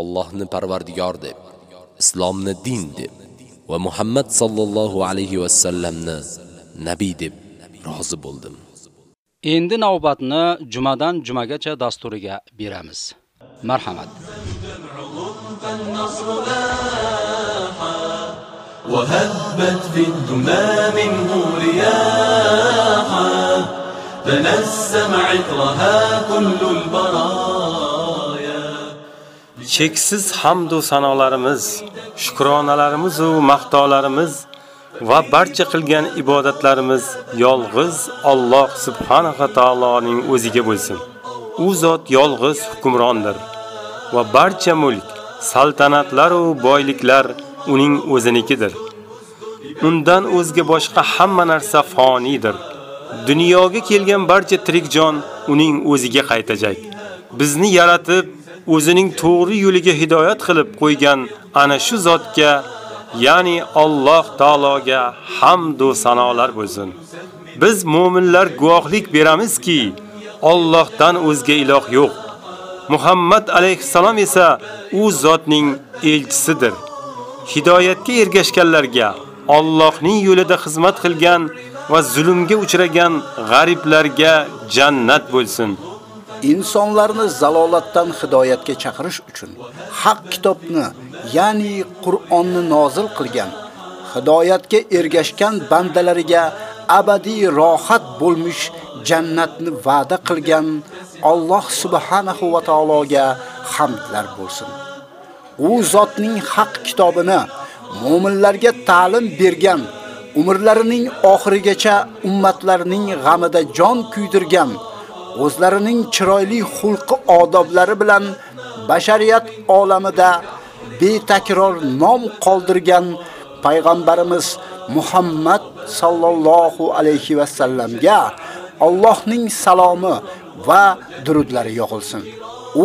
Allohni parvardigor deb, islomni din deb va Muhammad sallallohu alayhi va sallamni nabiy deb rozi bo'ldim. Endi navbatni jumadan jumagacha dasturiga beramiz. Marhamat. وهبت في الدنا منه رياحا تنسم عطرها كل البرايا cheksiz hamdu sanolarimiz, shukronalarimiz va maqtolarimiz va barcha qilgan ibodatlarimiz yolg'iz Alloh subhanahu va taoloning o'ziga bo'lsin. U zot yolg'iz hukmrondir va barcha mulk, saltanatlar va boyliklar uning o'zinikidir. Undan o'zga boshqa hamma narsa fonidir. Dunyoga kelgan barcha tirik jon uning o'ziga qaytajak. Bizni yaratib, o'zining to'g'ri yo'liga hidoyat qilib qo'ygan ana shu zotga, ya'ni Alloh taologa hamd va sanolar bo'lsin. Biz mu'minlar guvohlik beramizki, Allohdan o'zga iloh yo'q. Muhammad alayhisalom esa u zotning elchisidir. Hidoyatga ergashganlarga, Allohning yo'lida xizmat qilgan va zulmga uchragan g'ariblarga jannat bo'lsin. Insonlarni zalolatdan hidoyatga chaqirish uchun haq kitobni, ya'ni Qur'onni nozil qilgan, hidoyatga ergashgan bandalariga abadiy rohat bo'lmuş jannatni va'da qilgan Alloh subhanahu va taologa hamdlar bo'lsin. U zotning haq kitobini mu'minlarga ta'lim bergan, umrlarining oxirigacha ummatlarning g'amida jon kuydirgan o'zlarining chiroyli xulqi odoblari bilan bashariyat olamida betakror nom qoldirgan payg'ambarimiz Muhammad sallallohu alayhi va sallamga Allohning salomi va durudlari yog'ilsin.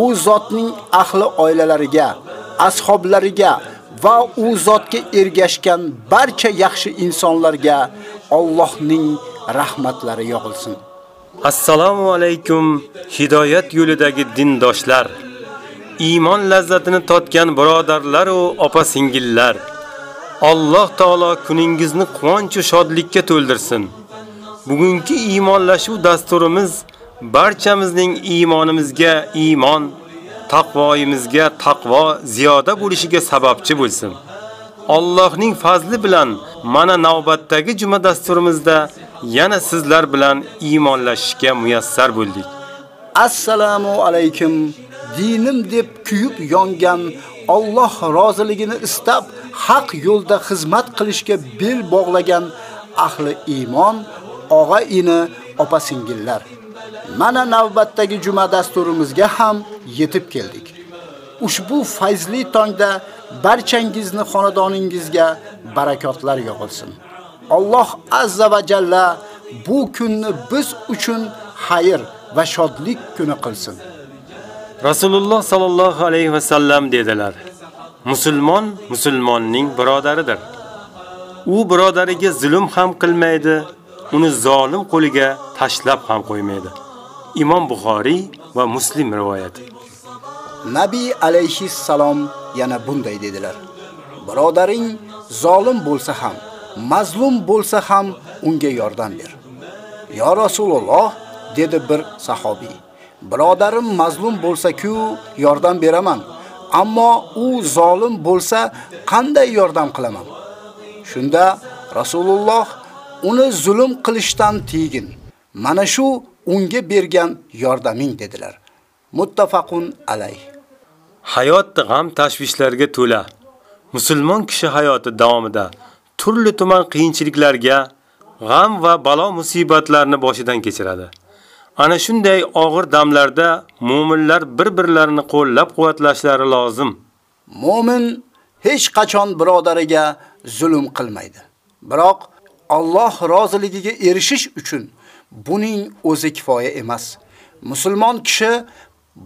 U zotning ahli oilalariga, ashablariga va u zotga ergashgan barcha yaxshi insonlarga Allohning rahmatlari yog'ilsin. Assalomu alaykum hidoyat yo'lidagi dindoshlar. Iymon lazzatini totgan birodarlar va opa-singillar. Alloh taolo kuningizni quvonch va shodlikka to'ldirsin. Bugungi iymonlashuv dasturimiz barchamizning iymonimizga iymon, taqvoyimizga taqvo ziyoda bo'lishiga sababchi bo'lsin. Allohning fazli bilan mana navbatdagi juma dasturimizda yana sizlar bilan iymonlashishga muyassar bo'ldik. Assalomu alaykum. Dinim deb kuyib yongan Alloh roziligini istab haq yo'lda xizmat qilishga bel bog'lagan ahli iymon, og'a-ini, opa-singillar. Mana navbatdagi juma dasturimizga ham yetib keldik. Ushbu fayzli tongda barchangizni xonadoningizga barakotlar yog'ilsin. Alloh azza va jalla bu kunni biz uchun xayr va shodlik kuni qilsin. Rasululloh sallallohu alayhi va sallam dedilar: Musulmon musulmonning birodaridir. U birodariga zulm ham qilmaydi, uni zolim qo'liga tashlab ham qo'ymaydi. Imom Buxoriy va Muslim rivoyati. Nabiy alayhi salom yana bunday dedilar: Birodaring zolim bo'lsa ham, mazlum bo'lsa ham unga yordam ber. Ya Rasululloh dedi bir sahobiy. Birodarim mazlum bo'lsa-ku yordam beraman, ammo u zolim bo'lsa qanday yordam qilaman? Shunda Rasululloh uni zulm qilishdan tigin. Mana shu unga bergan yordaming dedilar. Muttafaqun alayh. Hayot g'am tashvishlarga to'la. Musulmon kishi hayoti davomida turli tuman qiyinchiliklarga, g'am va balo musibatlarni boshidan kechiradi. Ana shunday og'ir damlarda mu'minlar bir-birlarini qo'llab-quvvatlashlari lozim. Mu'min hech qachon birodariga zulm qilmaydi. Biroq Alloh roziligiga erishish uchun buning o'zi kifoya emas. Musulmon kishi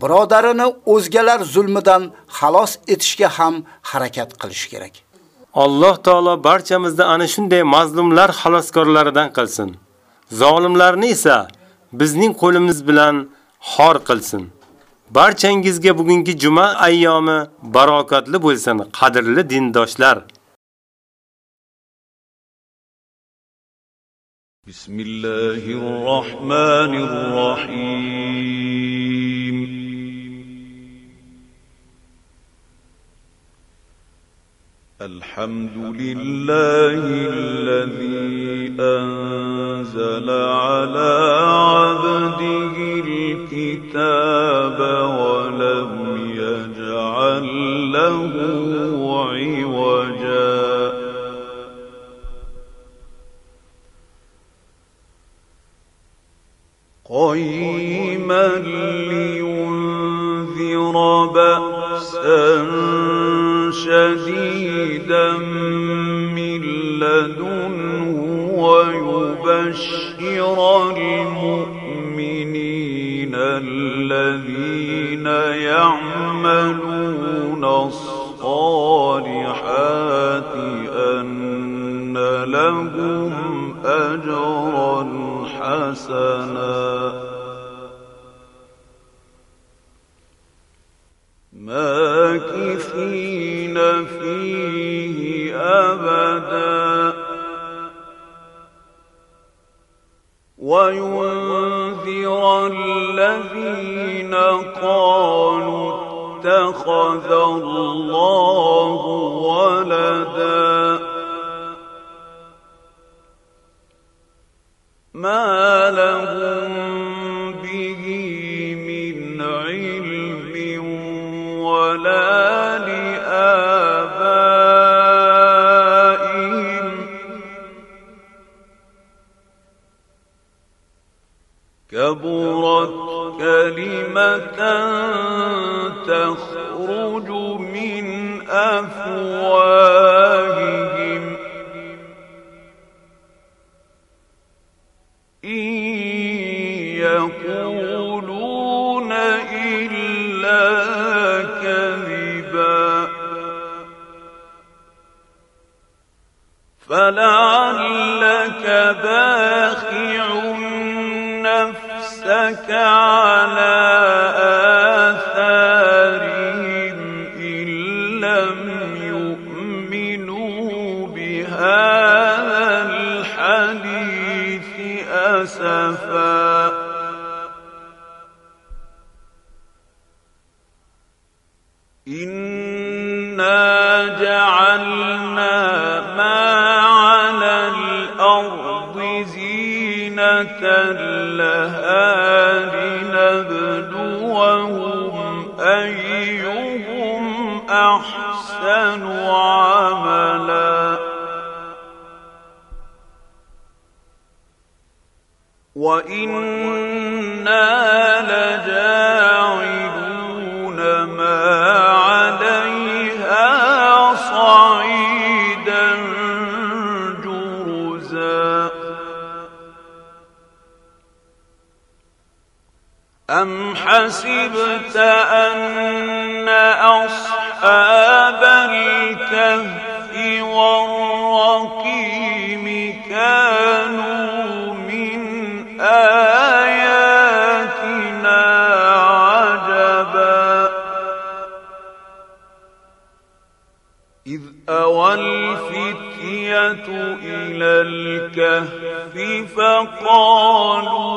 birodarini o'zgalar zulmidan xalos etishga ham harakat qilish kerak. Alloh taolo barchamizni ana shunday mazlumlar xaloskorlaridan qilsin. Zolimlarni esa bizning qo'limiz bilan xor qilsin. Barchangizga bugungi juma ayyomi barokatli bo'lsin, qadrli dindoshlar. Bismillahirrohmanirrohim. الحمد لله الذي أنزل على عبده الكتاب وإنا لجاعلون ما عليها صعيدا جرزا أم حسبت أن الكهف فقالوا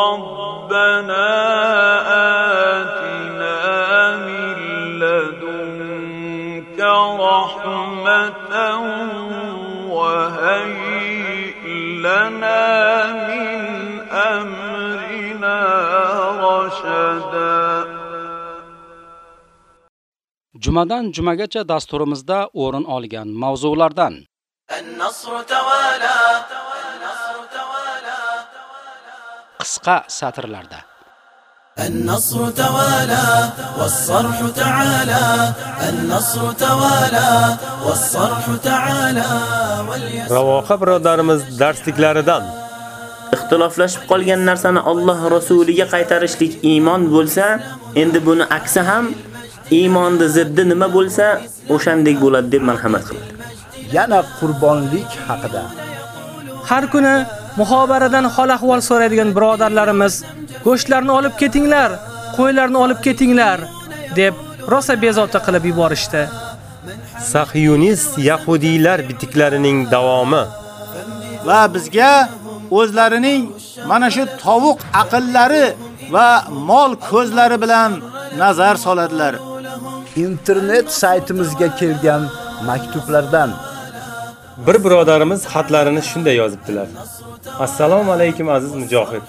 ربنا آتنا من لدنك رحمة وهيئ لنا من أمرنا رشدا Jumadan jumagacha dasturimizda o'rin olgan mavzulardan النصر توالى qisqa satrlarda النصر توالى والصرح تعالى النصر توالى والصرح تعالى واليسر Ravoqa birodarimiz darsliklaridan ixtiloflashib qolgan narsani Alloh rasuliga qaytarishlik iymon bo'lsa, endi buni aksi ham iymonni ziddi nima bo'lsa, o'shandek bo'ladi deb marhamat qiladi. Yana qurbonlik haqida. Har kuni muhobaradan hol ahvol so'raydigan birodarlarimiz go'shtlarni olib ketinglar, qo'ylarni olib ketinglar deb rosa bezovta qilib yuborishdi. Sahiyonist yahudiylar bitiklarining davomi va bizga o'zlarining mana shu tovuq aqllari va mol ko'zlari bilan nazar soladilar. Internet saytimizga kelgan maktublardan Bir birodarimiz xatlarini shunday yozibdilar. Assalomu alaykum aziz mujohid,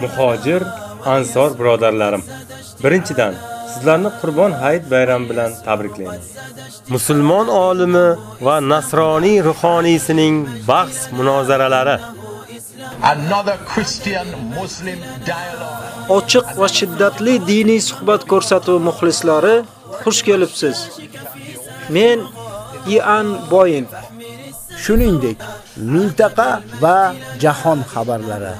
muhojir, ansor birodarlarim. Birinchidan, sizlarni Qurbon hayit bayrami bilan tabriklayman. Musulmon olimi va nasroniy ruhoniysining bahs munozaralari Another Christian Muslim dialogue. ochiq va shiddatli diniy suhbat ko'rsatuv muxlislari xush kelibsiz. Men Ian Boyin. shuningdek mintaqa va jahon xabarlari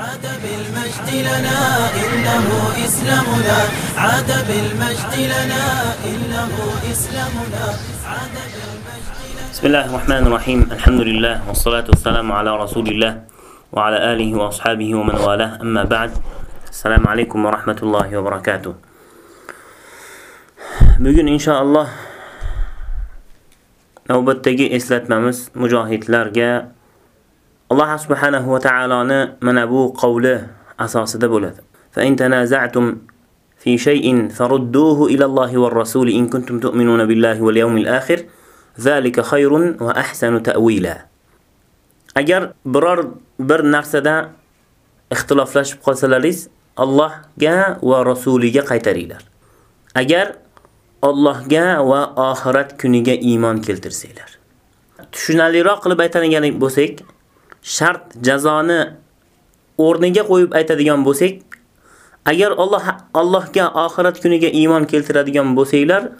عاد بالمجد لنا إنه إسلامنا عاد بالمجد لنا إنه إسلامنا عاد بسم الله الرحمن الرحيم. الحمد لله والصلاة والسلام على رسول الله وعلى آله وأصحابه ومن والاه. أما بعد السلام عليكم ورحمة الله وبركاته. Bugun inshaalloh navbatdagi eslatmamiz mujohidlarga Alloh subhanahu va taoloni mana bu qavli asosida bo'ladi. Fa in tanaza'tum fi shay'in farudduhu ila Allohi va rasuli in kuntum tu'minuna billahi wal yawmil akhir zalika khayrun va ahsanu ta'wila. Agar biror bir narsada ixtiloflashib qolsalaringiz, Allohga va rasuliga qaytaringlar. Agar Allohga va oxirat kuniga iymon keltirsanglar. Tushunaliroq qilib aytadigan bo'lsak, shart jazoni o'rniga qo'yib aytadigan bo'lsak, agar Alloh Allohga oxirat kuniga iymon keltiradigan bo'lsanglar,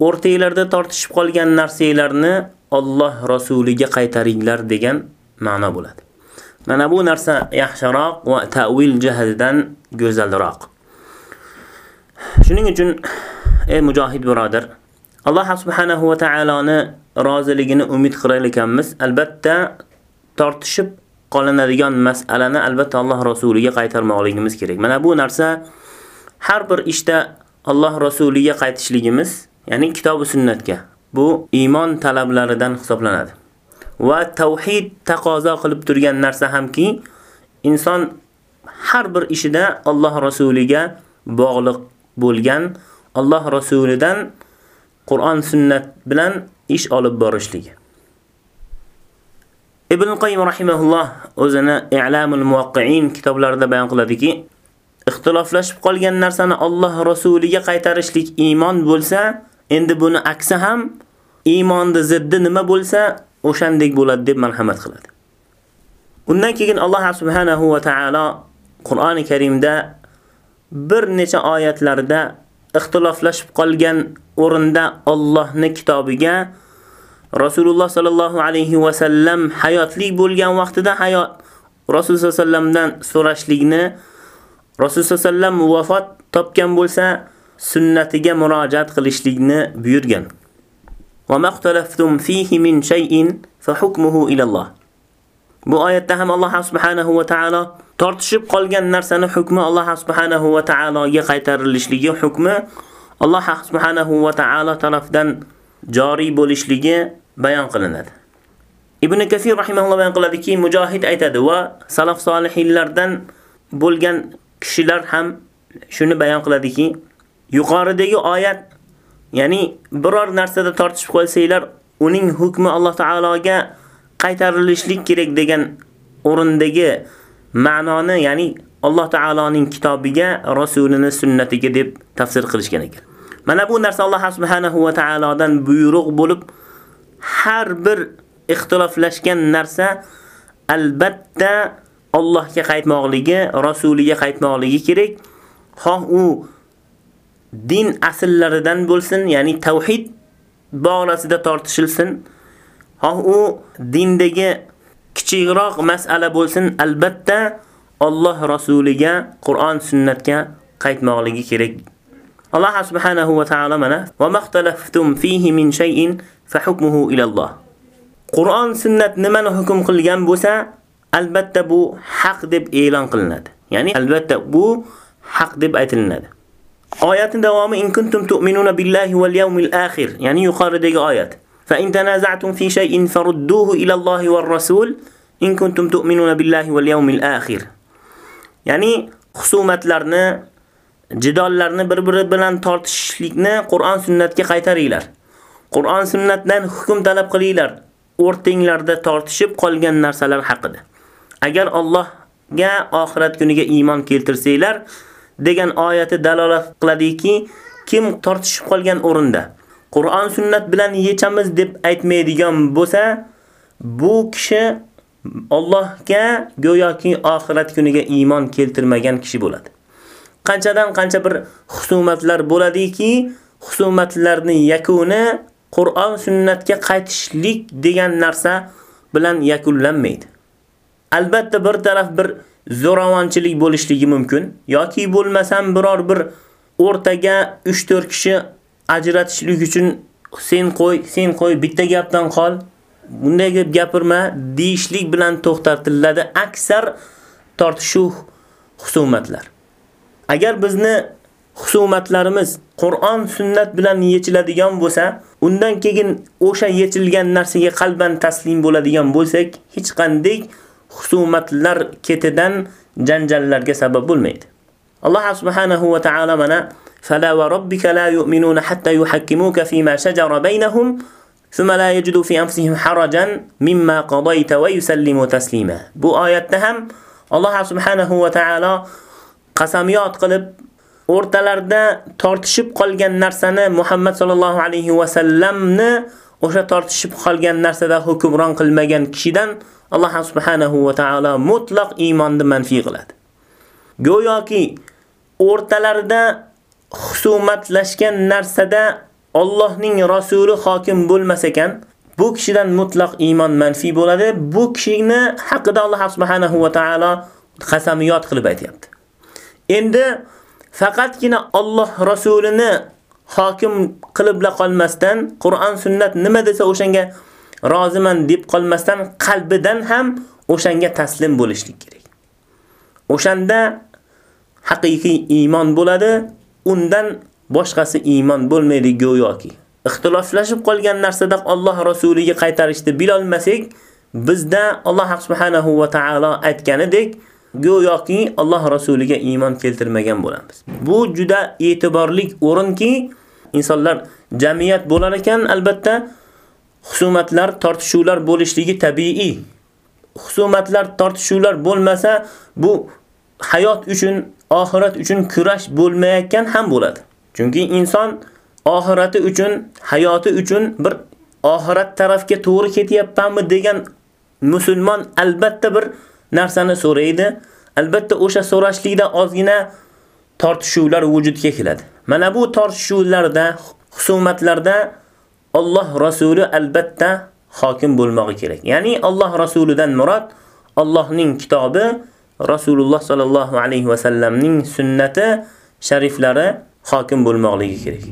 o'rtangizda tortishib qolgan narsalarni Alloh rasuliga qaytaringlar degan ma'no bo'ladi. Mana bu narsa yaxshiroq va ta'wil jihatidan go'zalroq. Shuning uchun ey mujohid birodar, Alloh subhanahu va taoloni roziligini umid qilar ekanmiz. Albatta tortishib qolinadigan masalani albatta Alloh rasuliga qaytarmoqligimiz kerak. Mana bu narsa har bir ishda Alloh rasuliga qaytishligimiz, ya'ni kitob va sunnatga bu iymon talablaridan hisoblanadi. Va tauhid taqozo qilib turgan narsa hamki, inson har bir ishida Alloh rasuliga bog'liq bo'lgan, Alloh rasulidan Qur'on sunnat bilan ish olib borishligi. Ibn Qayyim rahimahulloh o'zini I'lamul Muwaqqi'in kitoblarida bayon qiladiki, ixtiloflashib qolgan narsani Alloh rasuliga qaytarishlik iymon bo'lsa, endi buni aksi ham iymonning ziddi nima bo'lsa, o'shandek bo'ladi deb marhamat qiladi. Undan keyin Alloh subhanahu va taolo Qur'oni Karimda bir necha oyatlarda ixtiloflashib qolgan o'rinda Allohning kitobiga Rasululloh sallallohu alayhi va sallam hayotli bo'lgan vaqtida hayot Rasululloh sallamdan so'rashlikni Rasululloh sallam vafot topgan bo'lsa, sunnatiga murojaat qilishlikni buyurgan. Va maqtalaftum fihi min shay'in fa hukmuhu ila Alloh. Bu oyatda ham Alloh subhanahu va taolo tortishib qolgan narsani hukmi Alloh subhanahu va taologa qaytarilishligi hukmi Alloh subhanahu va taolo tomonidan joriy bo'lishligi bayon qilinadi. Ibn Kathir rahimahulloh bayon qiladiki, Mujohid aytadi va salaf solihinlardan bo'lgan kishilar ham shuni bayon qiladiki, yuqoridagi oyat, ya'ni biror narsada tortishib qolsanglar, uning hukmi Alloh taologa qaytarilishlik kerak degan o'rindagi ma'noni, ya'ni Alloh taoloning kitobiga, rasulining sunnatiga deb tafsir qilishgan ekan. Mana bu narsa Alloh subhanahu va taolodan buyruq bo'lib, har bir ixtiloflashgan narsa albatta Allohga qaytmoqligi, rasuliga qaytmoqligi kerak. Xoh u din asllaridan bo'lsin, ya'ni tauhid borasida tortishilsin. Xoh u dindagi kichikroq masala bo'lsin, albatta Alloh rasuliga, Qur'on sunnatga qaytmoqligi kerak. Alloh subhanahu va taolo mana va maxtalaftum fihi min shay'in fa hukmuhu ila Alloh." Qur'on sunnat nimani hukm qilgan bo'lsa, albatta bu haq deb e'lon qilinadi. Ya'ni albatta bu haq deb aytilinadi. Oyatning davomi in kuntum tu'minuna billahi wal yawmil akhir, ya'ni yuqoridagi oyat. Fa in tanaza'tum fi shay'in farudduhu ila Allohi war rasul in kuntum tu'minuna billahi wal yawmil akhir. Ya'ni husumatlarni, jidollarni bir-biri bilan tortishishlikni Qur'on sunnatga qaytaringlar. Qur'on sunnatdan hukm talab qilinglar. O'rtinglarda tortishib qolgan narsalar haqida. Agar Allohga oxirat kuniga iymon keltirsanglar degan oyati dalolat qiladiki, kim tortishib qolgan o'rinda Qur'on sunnat bilan yechamiz deb aytmaydigan bo'lsa, bu kishi Allohga go'yoki oxirat kuniga iymon keltirmagan kishi bo'ladi. Qanchadan qancha bir husumatlar bo'ladiki, husumatlarning yakuni Qur'on sunnatga qaytishlik degan narsa bilan yakunlanmaydi. Albatta bir taraf bir zo'ravonchilik bo'lishligi mumkin yoki bo'lmasam biror bir o'rtaga 3-4 kishi ajratishlik uchun sen qo'y, sen qo'y, bitta gapdan qol, bunday gap gapirma deyishlik bilan to'xtatiladi aksar tortishuv husumatlar. Agar bizni husumatlarimiz Qur'on sunnat bilan yechiladigan bo'lsa, undan keyin o'sha yechilgan narsaga qalban taslim bo'ladigan bo'lsak, hech qanday husumatlar ketidan janjallarga sabab bo'lmaydi. Alloh subhanahu va taolo mana فلا va robbika la yu'minuna hatta فيما شجر shajara baynahum thumma يجدوا yajidu أنفسهم anfusihim مما قضيت ويسلموا تسليما yusallimu taslima. Bu oyatda ham Alloh subhanahu va taolo qasamiyot qilib o'rtalarda tortishib qolgan narsani Muhammad sallallohu alayhi va sallamni o'sha tortishib qolgan narsada hukmron qilmagan kishidan Alloh subhanahu va taolo mutlaq iymonni manfi qiladi. Go'yoki o'rtalarida husumatlashgan narsada Allohning rasuli hokim bo'lmas ekan, bu kishidan mutlaq iymon manfi bo'ladi. Bu kishini haqida Alloh subhanahu va taolo qasamiyat qilib aytayapti. Endi faqatgina Alloh rasulini hokim qilibla qolmasdan, Qur'on sunnat nima desa o'shanga roziman deb qolmasdan qalbidan ham o'shanga taslim bo'lishlik kerak. O'shanda haqiqiy iymon bo'ladi, undan boshqasi iymon bo'lmaydi go'yoki. Ixtiloflashib qolgan narsada Alloh rasuliga qaytarishni bilolmasak, bizda Alloh subhanahu va taolo aytganidek go'yoki Alloh rasuliga iymon keltirmagan bo'lamiz. Bu juda e'tiborli o'rinki, insonlar jamiyat bo'lar ekan, albatta husumatlar, tortishuvlar bo'lishligi tabiiy. Husumatlar, tortishuvlar bo'lmasa, bu hayot uchun, oxirat uchun kurash bo'lmayotgan ham bo'ladi. Chunki inson oxirati uchun, hayoti uchun bir oxirat tarafga to'g'ri ketyapmanmi degan musulmon albatta bir narsani so'raydi. Albatta o'sha so'rashlikda ozgina tortishuvlar vujudga keladi. Mana bu tortishuvlarda, husumatlarda Alloh rasuli albatta hokim bo'lmoqi kerak. Ya'ni Alloh rasulidan murod Allohning kitobi, Rasululloh sallallohu alayhi va sallamning sunnati shariflari hokim bo'lmoqligi kerak.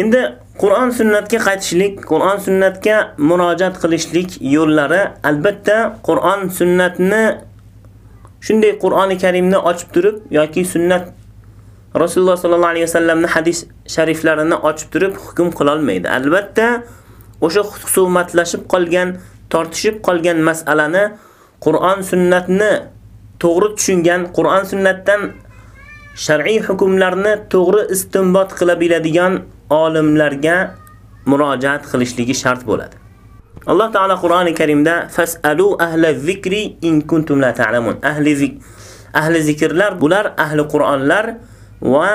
Endi Qur'on sunnatga qaytishlik, Qur'on sunnatga murojaat qilishlik yo'llari albatta Qur'on sunnatni shunday Qur'oni Karimni ochib turib yoki sunnat Rasululloh sallallohu alayhi vasallamning hadis shariflarini ochib turib hukm qila olmaydi. Albatta o'sha husumatlashib qolgan, tortishib qolgan masalani Qur'on sunnatni to'g'ri tushungan, Qur'on sunnatdan shar'iy hukmlarni to'g'ri istinbot qila biladigan olimlarga murojaat qilishligi shart bo'ladi. Alloh taolo Qur'oni Karimda fasalu ahla zikri in kuntum la ta'lamun. Ahli zik ahli zikrlar bular ahli Qur'onlar va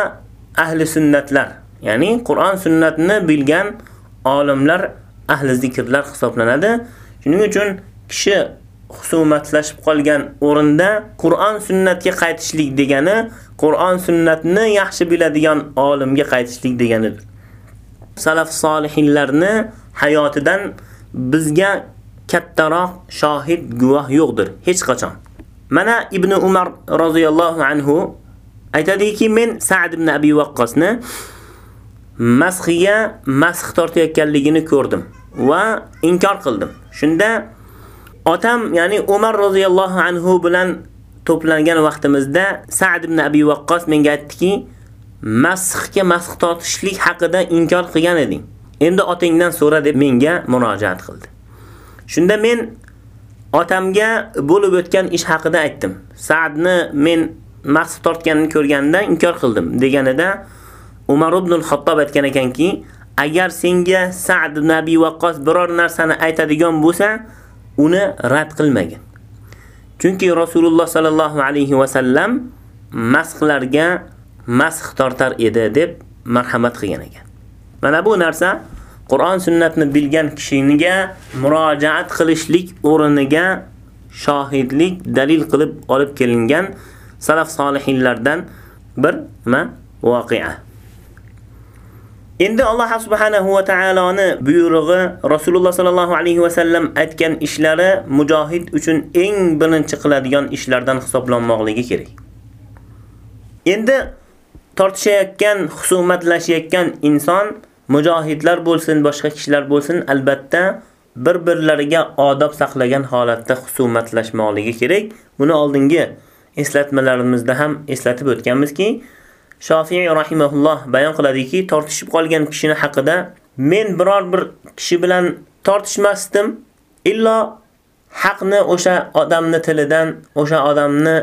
ahli sunnatlar. Ya'ni Qur'on sunnatni bilgan olimlar ahli zikrlar hisoblanadi. Shuning uchun kishi husumatlashib qolgan o'rinda Qur'on sunnatga qaytishlik degani Qur'on sunnatni yaxshi biladigan olimga qaytishlik deganidir. Salaf solihinlarni hayotidan bizga kattaroq shohid guvoh yo'qdir hech qachon. Mana Ibn Umar roziyallohu anhu aytadiki, men Sa'd ibn Abi Waqqasni masxiga masx tortayotganligini ko'rdim va inkor qildim. Shunda otam, ya'ni Umar roziyallohu anhu bilan to'plangan vaqtimizda Sa'd ibn Abi Waqqas menga aytdiki, masxga masx tortishlik haqida inkor qilgan eding. Endi otangdan so'ra deb menga murojaat qildi. Shunda men otamga bo'lib o'tgan ish haqida aytdim. Sa'dni men masx tortganini ko'rganda inkor qildim deganida Umar ibn al-Xattob aytgan ekanki, agar senga Sa'd ibn Abi Waqqas biror narsani aytadigan bo'lsa, uni rad qilmagan. Chunki Rasululloh sallallohu alayhi va sallam masxlarga masx tortar edi deb marhamat qilgan ekan. Mana bu narsa Qur'on sunnatni bilgan kishiga murojaat qilishlik o'rniga shohidlik dalil qilib olib kelingan salaf solihinlardan bir nima voqea. Endi Alloh subhanahu va taoloni buyrug'i Rasululloh sallallohu alayhi va sallam aytgan ishlari mujohid uchun eng birinchi qiladigan ishlardan hisoblanmoqligi kerak. Endi tortishayotgan, husumatlashayotgan inson mujohidlar bo'lsin, boshqa kishilar bo'lsin, albatta bir-birlariga odob saqlagan holatda husumatlashmoqligi kerak. Buni oldingi eslatmalarimizda ham eslatib o'tganmizki, Shofiy rahimahulloh bayon qiladiki, tortishib qolgan kishini haqida men biror bir kishi bilan tortishmasdim, illo haqni o'sha odamni tilidan, o'sha odamni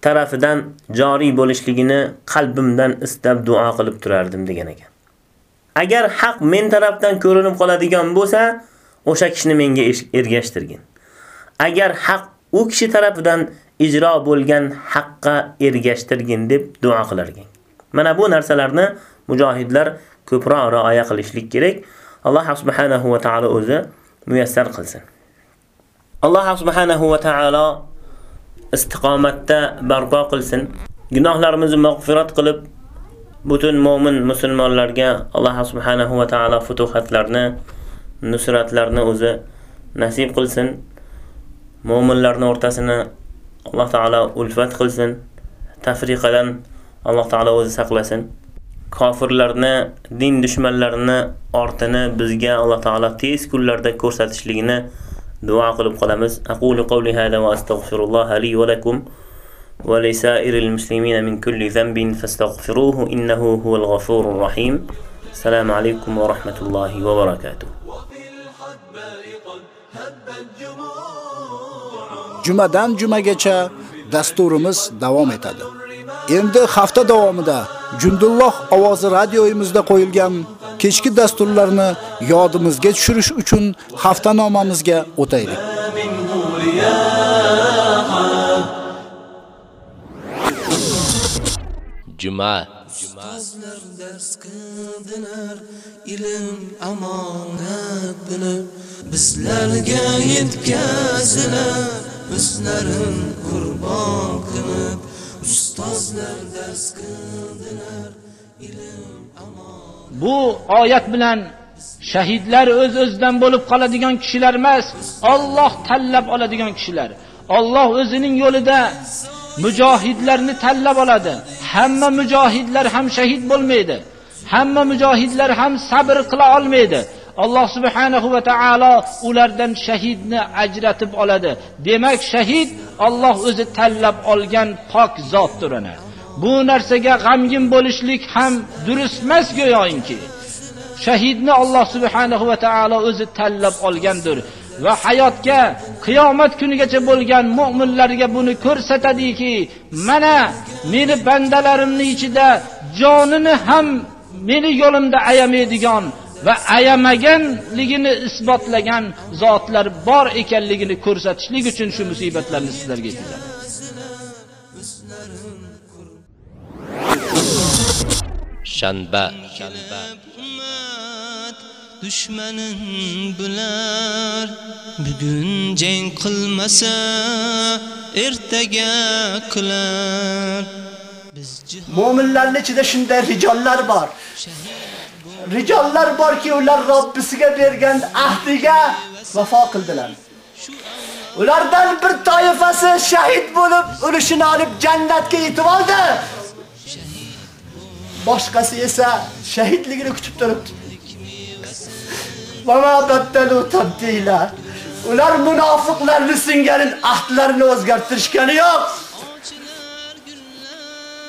tarafidan joriy bo'lishligini qalbimdan istab duo qilib turardim degan ekan. Agar haq men tarafdan ko'rinib qoladigan bo'lsa, o'sha kishini menga ergashtirgin. Agar haq u kishi tarafidan ijro bo'lgan haqqa ergashtirgin deb duo qilar ekan. Mana bu narsalarni mujohidlar ko'proq rioya qilishlik kerak. Alloh subhanahu va taolo o'zi muyassar qilsin. Alloh subhanahu va taolo istiqomatda barpo qilsin. Gunohlarimizni mag'firat qilib butun mu'min musulmonlarga Alloh subhanahu va taolo futuhatlarni, nusratlarni o'zi nasib qilsin. Mu'minlarning o'rtasini Alloh taolo ulfat qilsin. Tafriqadan Alloh taolo o'zi saqlasin. Kofirlarni, din dushmanlarini ortini bizga Alloh taolo tez kunlarda ko'rsatishligini duo qilib qolamiz. Aqulu qawli hada va astagfirulloha li va lakum va lisairil muslimina min kulli dhanbin fastaghfiruhu innahu huval ghafurur rahim. Assalomu alaykum va rahmatullohi va barakatuh. Jumadan jumagacha dasturimiz davom etadi. Endi hafta davomida Jundulloh ovozi radioyimizda qo'yilgan kechki dasturlarni yodimizga tushirish uchun haftanomamizga o'taylik. Juma Ustozlar dars qildilar, ilm amonat bilib, bizlarga yetkazilar, o'zlarin qurbon qilib. Ustozlar dars qildilar, ilm Bu oyat bilan shahidlar o'z-o'zidan bo'lib qoladigan kishilar emas, Alloh tanlab oladigan kishilar. Alloh o'zining yo'lida mujohidlarni tanlab oladi. Hamma mujohidlar ham shahid bo'lmaydi. Hamma mujohidlar ham sabr qila olmaydi. Alloh subhanahu va taolo ulardan shahidni ajratib oladi. Demak, shahid olloh o'zi tanlab olgan pok zotdir ana. Bu narsaga g'amgin bo'lishlik ham durust emas go'yoki Shahidni Alloh subhanahu va taolo o'zi tanlab olgandir. va hayotga qiyomat kunigacha bo'lgan mo'minlarga buni ko'rsatadiki, mana meni bandalarimni ichida jonini ham meni yo'limda ayamaydigan va ayamaganligini isbotlagan zotlar bor ekanligini ko'rsatishlik uchun shu musibatlarni sizlarga yetkazaman. shanba dushmanin bular bugun jang qilmasa ertaga qilar Mo'minlarning ichida shunday rijollar bor. Rijollar borki, ular Robbisiga bergan ahdiga vafo qildilar. Ulardan bir toifasi shahid bo'lib, urushini olib jannatga yetib oldi. Boshqasi esa shahidligini kutib turibdi. Va ma baddalu tabdila. Ular munofiqlarni singanin ahdlarini o'zgartirishgani yo'q.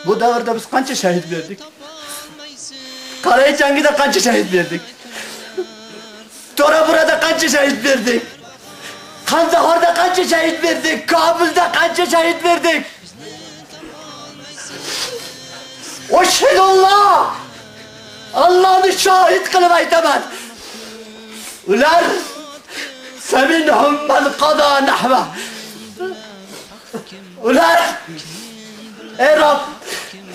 Bu davrda biz qancha shahid berdik? Qaray jangida qancha shahid berdik? To'raburada qancha shahid berdik? Qandahorda qancha shahid berdik? Kobulda qancha shahid berdik? Oshhadulloh! Allohni shohid qilib aytaman. Ular saminhum man qada nahva. Ular Ey Rob,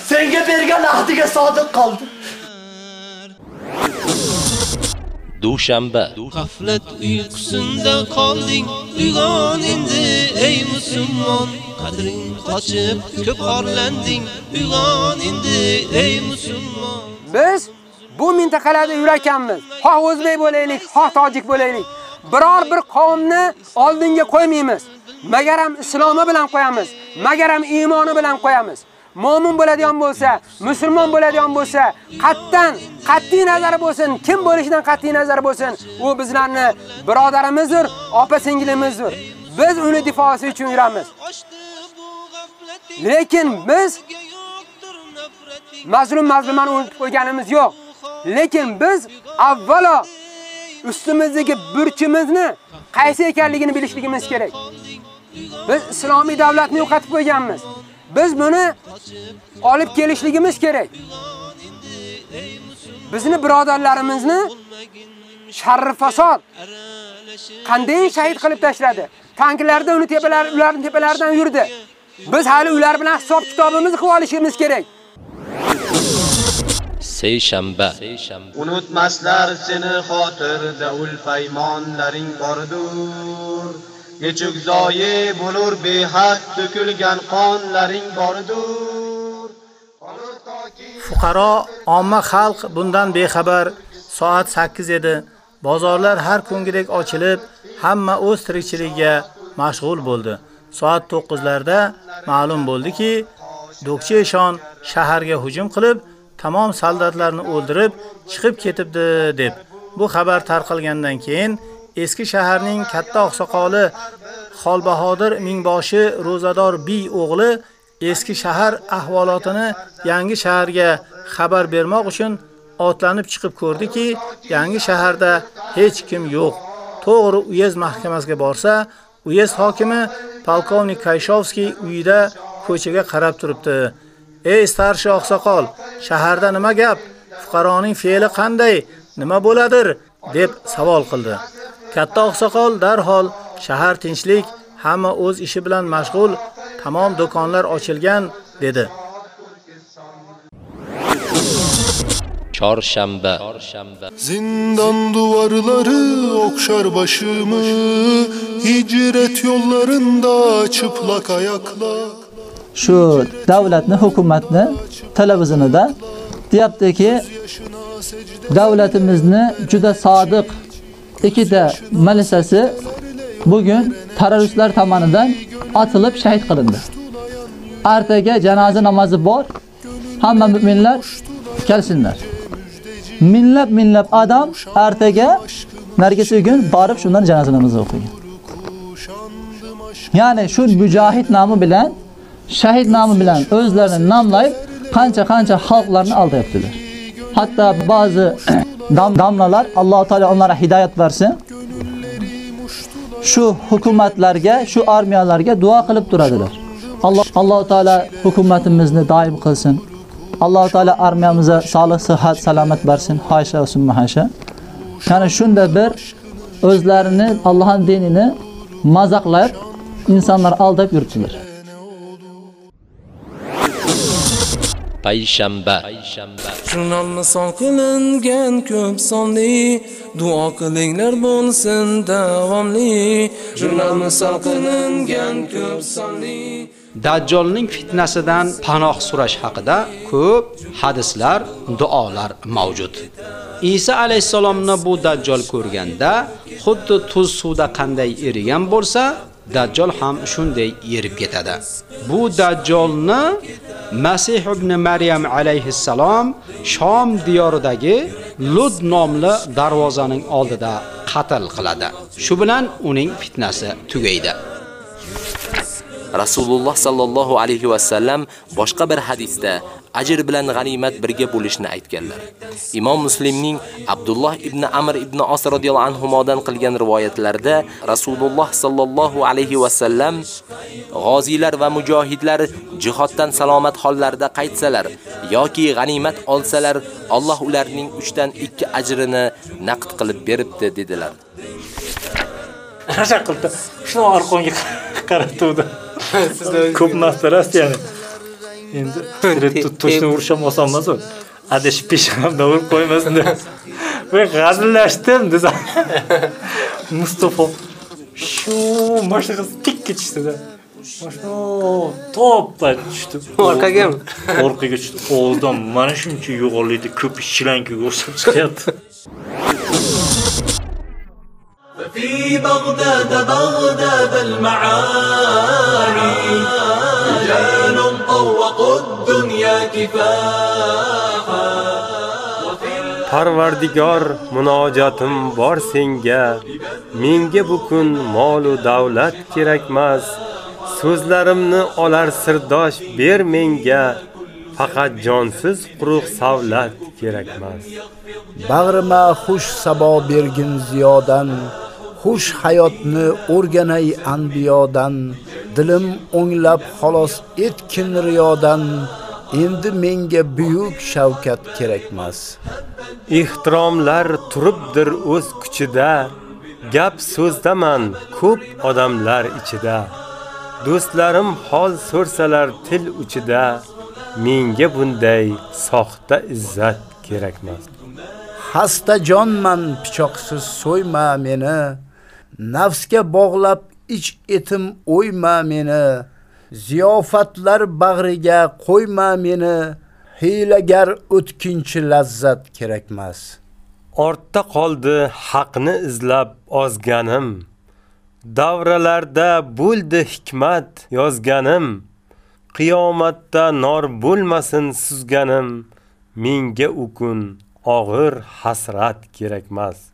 senga bergan ahdiga sodiq qoldi. Dushanba G'aflat uyqusinda qolding, uyg'on endi ey musulmon. Qadring qochib, ko'p orlanding, uyg'on endi ey musulmon. Biz bu mintaqalarda yurakanmiz. Xoh o'zbek bo'laylik, xoh tojik bo'laylik. Biror bir qavmni oldinga qo'ymaymiz. Magaram islomi bilan qo'yamiz, magaram iymoni bilan qo'yamiz. Mo'min bo'ladigan bo'lsa, musulmon bo'ladigan bo'lsa, qatdan, qat'iy nazar bo'lsin, kim bo'lishidan qat'iy nazar bo'lsin, u bizlarni birodarimizdir, opa-singlimizdir. Biz uni difosi uchun yuramiz. Lekin biz mazlum mazlumani unutib qo'yganimiz yo'q. Lekin biz avvalo ustimizdagi burchimizni qaysi ekanligini bilishligimiz kerak. Biz islomiy davlatni yo'qotib qo'yganmiz. Biz buni olib kelishligimiz kerak. Bizni birodarlarimizni sharri fasod qanday shahid qilib tashladi? Tanklarda uni tepalar, ularning tepalaridan yurdi. Biz hali ular bilan hisob kitobimizni qilib olishimiz kerak. seshanba Unutmaslar seni xotirda ul paymonlaring bordur. Nechuk zoyi bo'lur behad to'kilgan qonlaring bordur. Fuqaro, omma xalq bundan bexabar. Soat 8 edi. Bozorlar har kungidek ochilib, hamma o'z tirikchiligiga mashg'ul bo'ldi. Soat 9larda ma'lum bo'ldiki, Dokchi Eshon shaharga hujum qilib, tamom soldatlarni o'ldirib, chiqib ketibdi deb. Bu xabar tarqalgandan keyin eski shaharning katta oqsoqoli Xolbahodir Mingboshi Ro'zador bi o'g'li eski shahar ahvolotini yangi shaharga xabar bermoq uchun otlanib chiqib ko'rdiki, yangi shaharda hech kim yo'q. To'g'ri uyez mahkamasiga borsa, uyez hokimi polkovnik Kayshovskiy uyida ko'chaga qarab turibdi. Ey starshi oqsoqol, shaharda nima gap? Fuqaroning fe'li qanday? Nima bo'ladir? deb savol qildi. Katta oqsoqol darhol shahar tinchlik, hamma o'z ishi bilan mashg'ul, tamom do'konlar ochilgan dedi. Çarşamba Zindan duvarları okşar başımı Hicret yollarında çıplak ayakla Shu davlatni, hukumatni televizionida deyaptiki, davlatimizni juda sodiq ikkita malisasi bugun terroristlar tomonidan otilib shahid qilindi. Ertaga janoza namozi bor. Hamma mu'minlar kelsinlar. Minlab minlab odam ertaga nargisi gün borib shundan janoza namozi o'qigan. Ya'ni shu mujohid nomi bilan, shahid nomi bilan o'zlarini nomlayib, qancha-qancha xalqlarni aldayaptilar. Hatto ba'zi dam damlalar Alloh taolo onlarga hidoyat bersin. Shu hukumatlarga, shu armiyalarga duo qilib turadilar. Alloh Alloh taolo hukumatimizni doim qilsin. Alloh taolo armiyamizga sog'lik, sihat, salomat bersin. Haysha va summa haysha. Ya'ni shunda bir o'zlarini Allohning dinini mazaqlab insonlar aldab yuribdilar. Payshanba. Jurnal misol qilingan ko'p sonli. Duo qilinglar bo'lsin davomli. Jurnal misol qilingan ko'p sonli. Dajjolning fitnasidan panoh so'rash haqida ko'p hadislar, duolar mavjud. Isa alayhisalomni bu Dajjol ko'rganda xuddi tuz suvda qanday erigan bo'lsa, Dajjol ham shunday yerib ketadi. Bu Dajjolni Masih ibn Maryam alayhissalom Shom diyoridagi Lud nomli darvozaning oldida qatl qiladi. Shu bilan uning fitnasi tugaydi. Rasululloh sallallohu alayhi va sallam boshqa bir hadisda ajr bilan g'animat birga bo'lishni aytganlar. Imom Muslimning Abdulloh ibn Amr ibn Os radhiyallohu anhumodan qilgan rivoyatlarida Rasululloh sallallohu alayhi va sallam g'ozilar va mujohidlar jihoddan salomat hollarda qaytsalar yoki g'animat olsalar, Alloh ularning 3 dan 2 ajrini naqd qilib beribdi dedilar. Nasha qildi. Shuni orqonga qaratuvdi. Ko'p mastarast yani. Endi direkt toshni urishim oson emas u. Adish peshonamda urib qo'ymasin deb. Men g'azillashdim desam. Mustafa shu mashina tik ketishdi-da. Mashina toppa tushdi. Orqagami? Orqaga tushdi. Og'zidan mana shuncha yo'g'onlikda ko'p ishchilanki o'sib chiqyapti. في بغداد بغداد المعاني رجال طوقوا الدنيا كفاحا Parvardigor munojotim bor senga menga bu kun mol va davlat kerakmas so'zlarimni olar sirdosh ber menga faqat jonsiz quruq savlat kerakmas Bag'rima xush sabo bergin ziyodan Xush hayotni o'rganay anbiyodan. Dilim o'nglab xolos etkin riyodan. Endi menga buyuk shavkat kerakmas. Ehtiromlar turibdir o'z kuchida. Gap so'zdaman ko'p odamlar ichida. Do'stlarim hol so'rsalar til uchida. Menga bunday soxta izzat kerakmas. Hasta jonman pichoqsiz so'yma meni nafsga bog'lab ich etim o'yma meni ziyofatlar bag'riga qo'yma meni hiylagar o'tkinchi lazzat kerakmas. Ortda qoldi haqni izlab ozganim. Davralarda bo'ldi hikmat yozganim. Qiyomatda nor bo'lmasin suzganim. Menga u kun og'ir hasrat kerakmas.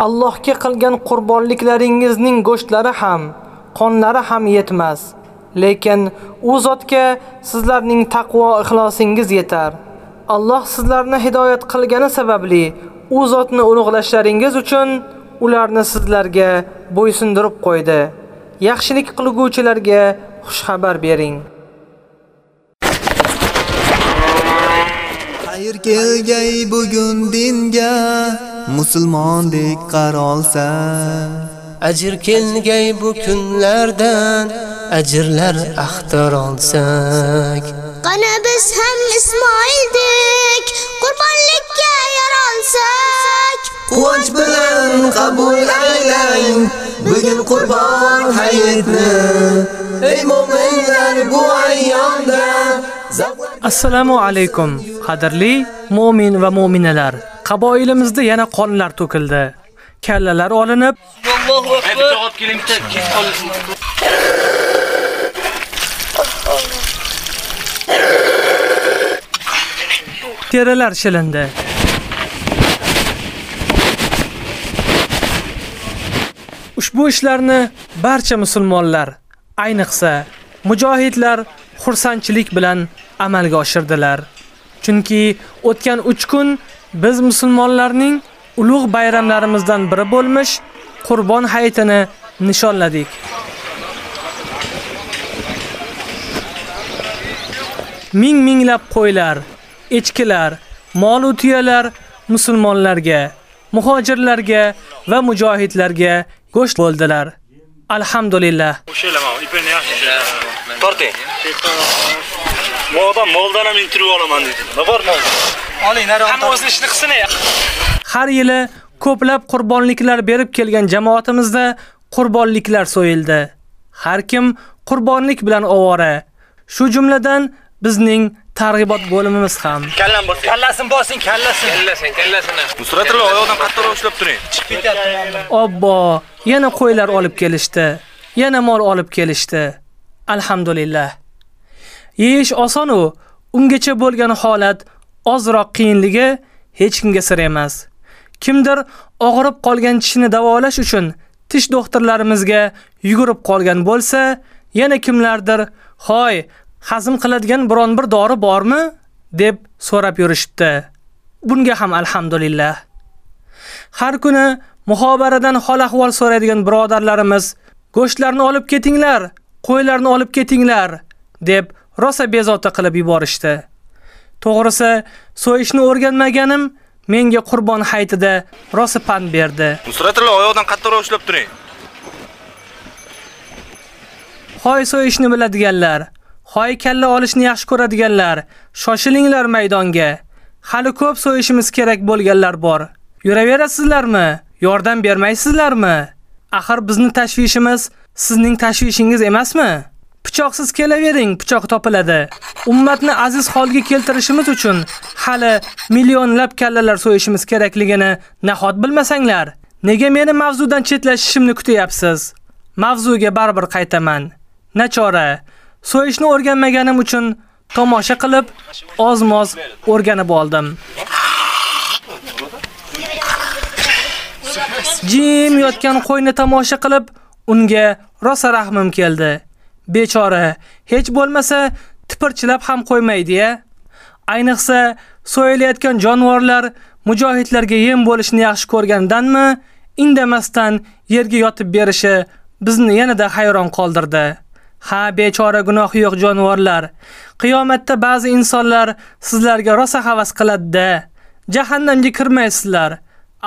Allohga qilgan qurbonliklaringizning go'shtlari ham, qonlari ham yetmas. Lekin u zotga sizlarning taqvo ixlosingiz yetar. Alloh sizlarni hidoyat qilgani sababli u zotni ulug'lashlaringiz uchun ularni sizlarga bo'ysundirib qo'ydi. Yaxshilik qilguvchilarga xush xabar bering. Xayr kelgay bugun dinga musulmondek qarolsa Ajr kelgay bu kunlardan ajrlar axtar olsak. Qani biz ham Ismoildek qurbonlikka yarolsak quvonch bilan qabul aylang bugun qurbon hayitni ey mo'minlar bu ayyomda Assalomu alaykum, qadrli mu'min va mu'minalar. Qaboilimizda yana qonlar to'kildi. Kallalar olinib, Allohu akbar. Teralar shilindi. Ushbu ishlarni barcha musulmonlar, ayniqsa mujohidlar xursandchilik bilan amalga oshirdilar. Chunki o'tgan 3 kun biz musulmonlarning ulug' bayramlarimizdan biri bo'lmish Qurbon hayitini nishonladik. Ming minglab qo'ylar, echkilar, mol va tuyalar musulmonlarga, muhojirlarga va mujohidlarga go'sht bo'ldilar. Alhamdulillah. Torting. Mo'dan moldan ham intervyu olaman dedi. Nima bor? Oling, nari Hamma o'z ishini qilsin. Har yili ko'plab qurbonliklar berib kelgan jamoatimizda qurbonliklar so'yildi. Har kim qurbonlik bilan ovora. Shu jumladan bizning targ'ibot bo'limimiz ham. Kallam bos. Kallasin bosing, kallasin. Kallasin, kallasini. Nusratilla oyoqdan qattiqroq ushlab turing. Chiqib ketyapti. Obbo, yana qo'ylar olib kelishdi. Yana mol olib kelishdi. Alhamdulillah. Yeyish oson u, ungacha bo'lgan holat ozroq qiyinligi hech kimga sir emas. Kimdir og'rib qolgan tishini davolash uchun tish doktorlarimizga yugurib qolgan bo'lsa, yana kimlardir, "Hoy, hazm qiladigan biron bir dori bormi?" deb so'rab yurishibdi. Bunga ham alhamdulillah. Har kuni muhobaradan hol ahvol so'raydigan birodarlarimiz go'shtlarni olib ketinglar, qo'ylarni olib ketinglar deb rosa bezovta qilib yuborishdi. To'g'risi, so'yishni o'rganmaganim menga qurbon hayitida rosa pan berdi. Nusratilla oyoqdan qattiqroq ushlab turing. Hoy so'yishni biladiganlar, hoy kalla olishni yaxshi ko'radiganlar, shoshilinglar maydonga. Hali ko'p so'yishimiz kerak bo'lganlar bor. Yuraverasizlarmi? Yordam bermaysizlarmi? Axir bizni tashvishimiz sizning tashvishingiz emasmi? Pichoqsiz kelavering, pichoq topiladi. Ummatni aziz holga keltirishimiz uchun hali millionlab kallalar so'yishimiz kerakligini nahot bilmasanglar, nega meni mavzudan chetlashishimni kutyapsiz? Mavzuga baribir qaytaman. Nachora, so'yishni o'rganmaganim uchun tomosha qilib, ozmoz o'rganib oldim. Jim yotgan qo'yni tomosha qilib, unga rosa rahmim keldi. Bechora, hech bo'lmasa tipirchilab ham qo'ymaydi-ya. Ayniqsa so'yilayotgan jonivorlar mujohidlarga yem bo'lishni yaxshi ko'rgandanmi, indamasdan yerga yotib berishi bizni yanada hayron qoldirdi. Ha, bechora gunohi yo'q jonivorlar. Qiyomatda ba'zi insonlar sizlarga rosa havas qiladi-da. Jahannamga kirmaysizlar,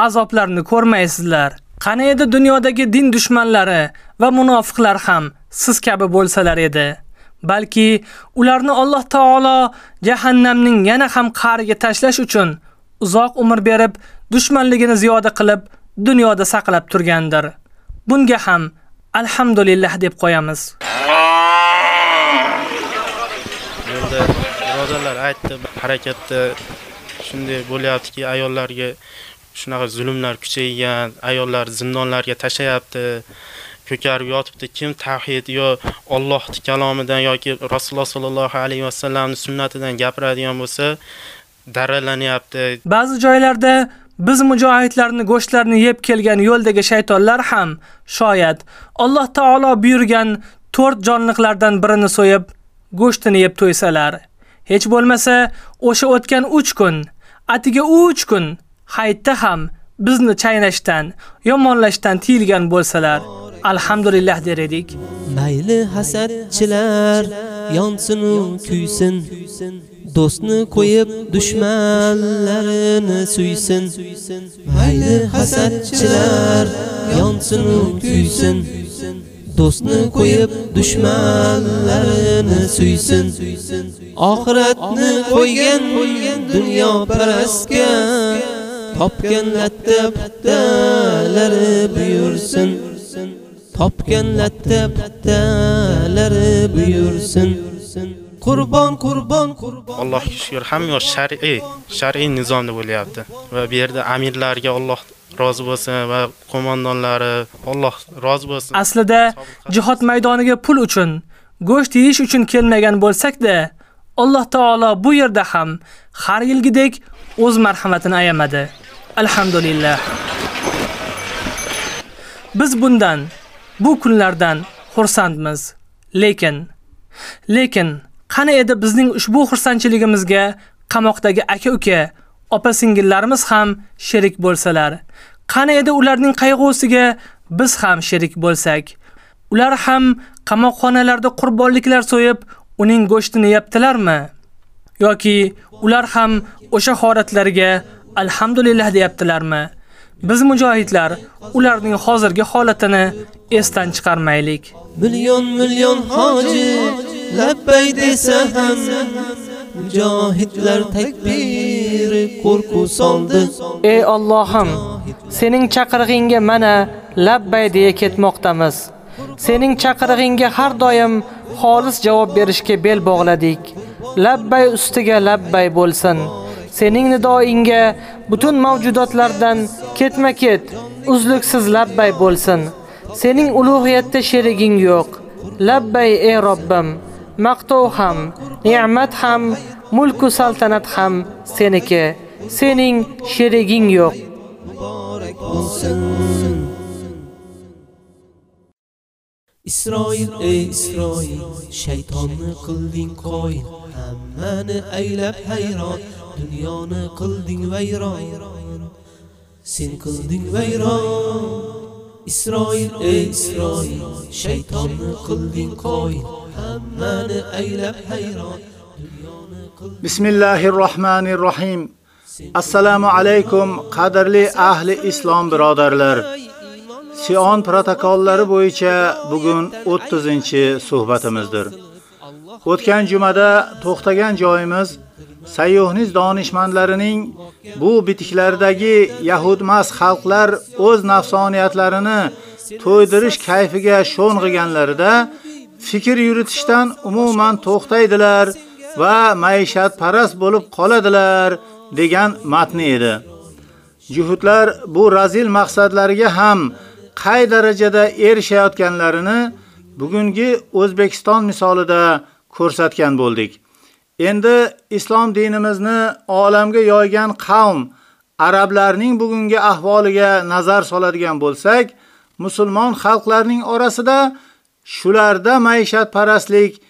azoblarni ko'rmaysizlar. Qani edi dunyodagi din dushmanlari va munofiqlar ham siz kabi bo'lsalar edi. Balki ularni Alloh taolo jahannamning yana ham qa'riga tashlash uchun uzoq umr berib, dushmanligini ziyoda qilib, dunyoda saqlab turgandir. Bunga ham alhamdulillah deb qo'yamiz. Yo'lda birodarlar harakatda shunday bo'lyaptiki, ayollarga shunaqa zulmlar kuchaygan, ayollar zindonlarga tashlayapti. ko'karib yotibdi kim tavhid yo Allohning kalomidan yoki Rasululloh sollallohu alayhi vasallamning sunnatidan gapiradigan bo'lsa daralanyapti Ba'zi joylarda biz mujohidlarni go'shtlarini yeb kelgan yo'ldagi shaytonlar ham shoyat Alloh taolo buyurgan to'rt jonliqlardan birini so'yib, go'shtini yeb to'ysalar, hech bo'lmasa o'sha o'tgan 3 kun, atiga 3 kun haytda ham bizni chaynashdan, yomonlashdan tiyilgan bo'lsalar, alhamdulillah der edik. Mayli hasadchilar yonsin u kuysin. Do'stni qo'yib dushmanlarini suysin. Mayli hasadchilar yonsin u kuysin. Do'stni qo'yib dushmanlarini suysin. Oxiratni qo'ygan dunyo parastga topgan latta pattalari buyursin. Topgan latta pattalari buyursin. Qurbon qurbon qurbon. Allohga shukr. Hamma shar'iy shar'iy nizomda bo'lyapti va bu yerda amirlarga Alloh rozi bo'lsin va qo'mondonlari Alloh rozi bo'lsin. Aslida jihod maydoniga pul uchun, go'sht yeyish uchun kelmagan bo'lsak-da, Alloh taolo bu yerda ham har yilgidek o'z marhamatini ayamadi. Alhamdulillah. Biz bundan, bu kunlardan xursandmiz. Lekin lekin qani edi bizning ushbu xursandchiligimizga qamoqdagi aka-uka, opa-singillarimiz ham sherik bo'lsalar? Qani edi ularning qayg'usiga biz ham sherik bo'lsak? Ular ham qamoqxonalarda qurbonliklar so'yib, uning go'shtini yeyaptilarmi? yoki ular ham o'sha holatlarga alhamdulillah deyaptilarmi? Biz mujohidlar ularning hozirgi holatini esdan chiqarmaylik. Million million hoji labbay desa ham mujohidlar takbiri qo'rquv soldi. Ey Allohim, sening chaqirig'ingga mana labbay deya ketmoqdamiz. Sening chaqirig'ingga har doim xolis javob berishga bel bog'ladik. Labbay ustiga labbay bo'lsin. Sening nidoingga butun mavjudotlardan ketma-ket uzluksiz labbay bo'lsin. Sening ulug'iyatda sheriging yo'q. Labbay ey Robbim. Maqtov ham, ne'mat ham, mulku saltanat ham seniki. Sening sheriging yo'q. Muborak bo'lsin. Isroil ey Isroil shaytonni qilding qo'yin hammani aylab hayron dunyoni qilding vayron sen qilding vayron Isroil ey Isroil shaytonni qilding qo'yin hammani aylab hayron Bismillahir Rohmanir Rohim. Assalomu alaykum qadrli ahli islom birodarlar. Sion protokollari bo'yicha bugun 30-suhbatimizdir. O'tgan jumada to'xtagan joyimiz Sayyohning donishmandlarining bu bitiklardagi yahudmas xalqlar o'z nafsoniyatlarini to'ydirish kayfiga sho'ng'iganlarida fikr yuritishdan umuman to'xtaydilar va maishat parast bo'lib qoladilar degan matni edi. Juhudlar bu razil maqsadlariga ham qay darajada erishayotganlarini bugungi O'zbekiston misolida ko'rsatgan bo'ldik. Endi islom dinimizni olamga yoygan qavm arablarning bugungi ahvoliga nazar soladigan bo'lsak, musulmon xalqlarning orasida shularda maishat parastlik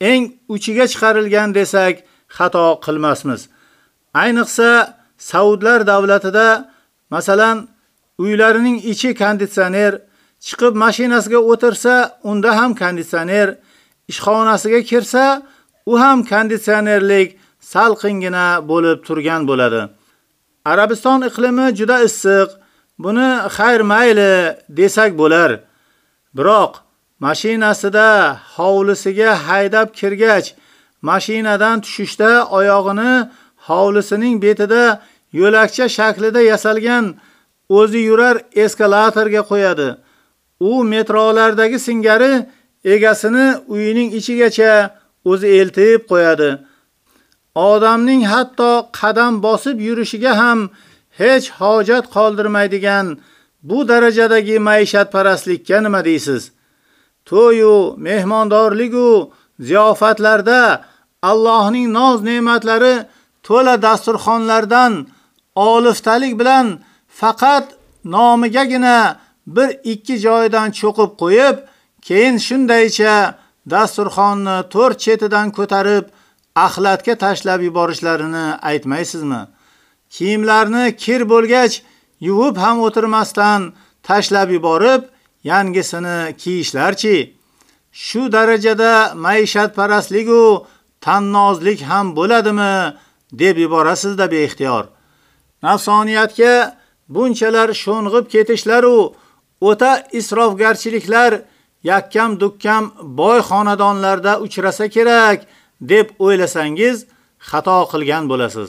eng uchiga chiqarilgan desak xato qilmasmiz. Ayniqsa Saudlar davlatida masalan uylarining ichi konditsioner, chiqib mashinasiga o'tirsa, unda ham konditsioner, ishxonasiga kirsa, u ham konditsionerlik salqingina bo'lib turgan bo'ladi. Arabiston iqlimi juda issiq, buni xayr mayli desak bo'lar. Biroq mashinasida hovlisiga haydab kirgach, mashinadan tushishda oyog'ini hovlisining betida yo'lakcha shaklida yasalgan o'zi yurar eskalatorga qo'yadi. U metrolardagi singari egasini uyining ichigacha o'zi eltib qo'yadi. Odamning hatto qadam bosib yurishiga ham hech hojat qoldirmaydigan Bu darajadagi maishat parastlikka nima deysiz? To'yu, mehmondorligu ziyofatlarda Allohning noz ne'matlari to'la dasturxonlardan oliftalik bilan faqat nomigagina bir ikki joydan cho'qib qo'yib, keyin shundaycha dasturxonni to'rt chetidan ko'tarib axlatga tashlab yuborishlarini aytmaysizmi? Kiyimlarni kir bo'lgach yuvib ham o'tirmasdan tashlab yuborib, yangisini kiyishlarchi? Shu darajada maishat parastlik u tannozlik ham bo'ladimi deb yuborasizda beixtiyor. Nafsoniyatga bunchalar sho'ng'ib ketishlar u o'ta isrofgarchiliklar yakkam dukkam boy xonadonlarda uchrasa kerak deb o'ylasangiz xato qilgan bo'lasiz.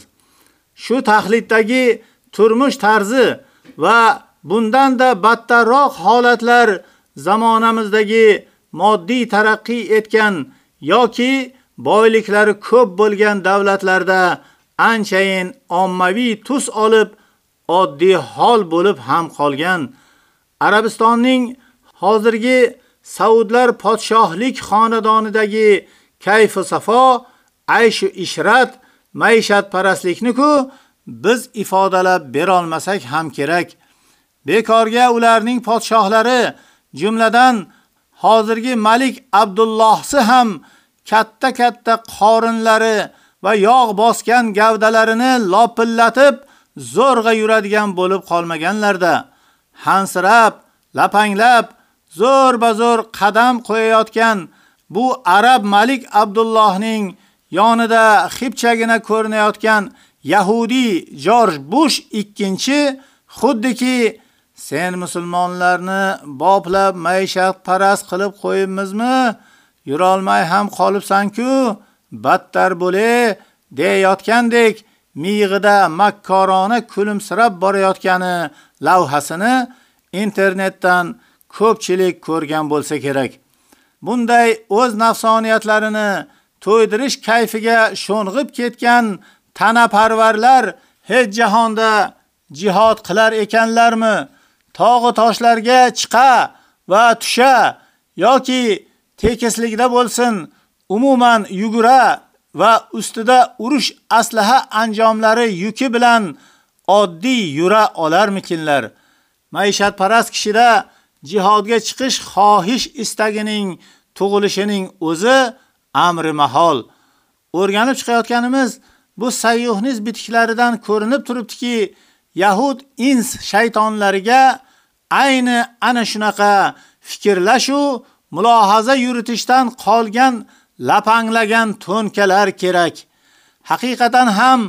Shu taxliddagi turmush tarzi va bundan da battarroq holatlar zamonamizdagi moddiy taraqqiy etgan yoki boyliklari ko'p bo'lgan davlatlarda anchayin ommaviy tus olib oddiy hol bo'lib ham qolgan. Arabistonning hozirgi Saudlar podshohlik xonadonidagi kayf safo, aysh ishrat, maishat parastlikni-ku biz ifodalab bera olmasak ham kerak. Bekorga ularning podshohlari, jumladan hozirgi Malik Abdullohsi ham katta-katta qorinlari va yog' bosgan gavdalarini lopillatib zo'rg'a yuradigan bo'lib qolmaganlarda, hansirab, lapanglab, zo'r-bazo'r qadam qo'yayotgan bu arab Malik Abdullohning yonida xipchagina ko'rinayotgan Yahudi George Bush ikkinchi xuddiki sen musulmonlarni boplab maishat parast qilib qo'yibmizmi? Yurolmay ham qolibsan-ku, battar bo'le deyotgandek miyig'ida makkorona kulimsirab borayotgani lavhasini internetdan ko'pchilik ko'rgan bo'lsa kerak. Bunday o'z nafsoniyatlarini to'ydirish kayfiga sho'ng'ib ketgan tanaparvarlar hech jahonda jihad qilar ekanlarmi? Tog'i toshlarga chiqa va tusha yoki tekislikda bo'lsin, umuman yugura va ustida urush aslaha anjomlari yuki bilan oddiy yura olarmikinlar? Maishat parast kishida jihodga chiqish xohish istagining tug'ilishining o'zi amri mahol. O'rganib chiqayotganimiz bu sayyuhniz bitiklaridan ko'rinib turibdiki, Yahud ins shaytonlariga ayni ana shunaqa fikrlash u mulohaza yuritishdan qolgan lapanglagan to'nkalar kerak. Haqiqatan ham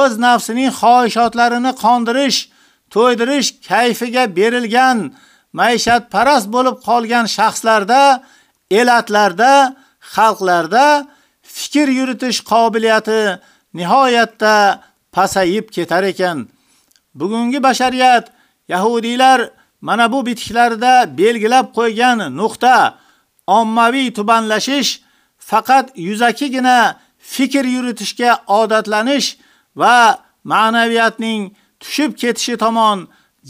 o'z nafsining xohishotlarini qondirish, to'ydirish kayfiga berilgan maishat parast bo'lib qolgan shaxslarda, elatlarda, xalqlarda fikr yuritish qobiliyati nihoyatda pasayib ketar ekan. Bugungi bashariyat yahudiylar mana bu bitiklarda belgilab qo'ygan nuqta ommaviy tubanlashish faqat yuzakigina fikr yuritishga odatlanish va ma'naviyatning tushib ketishi tomon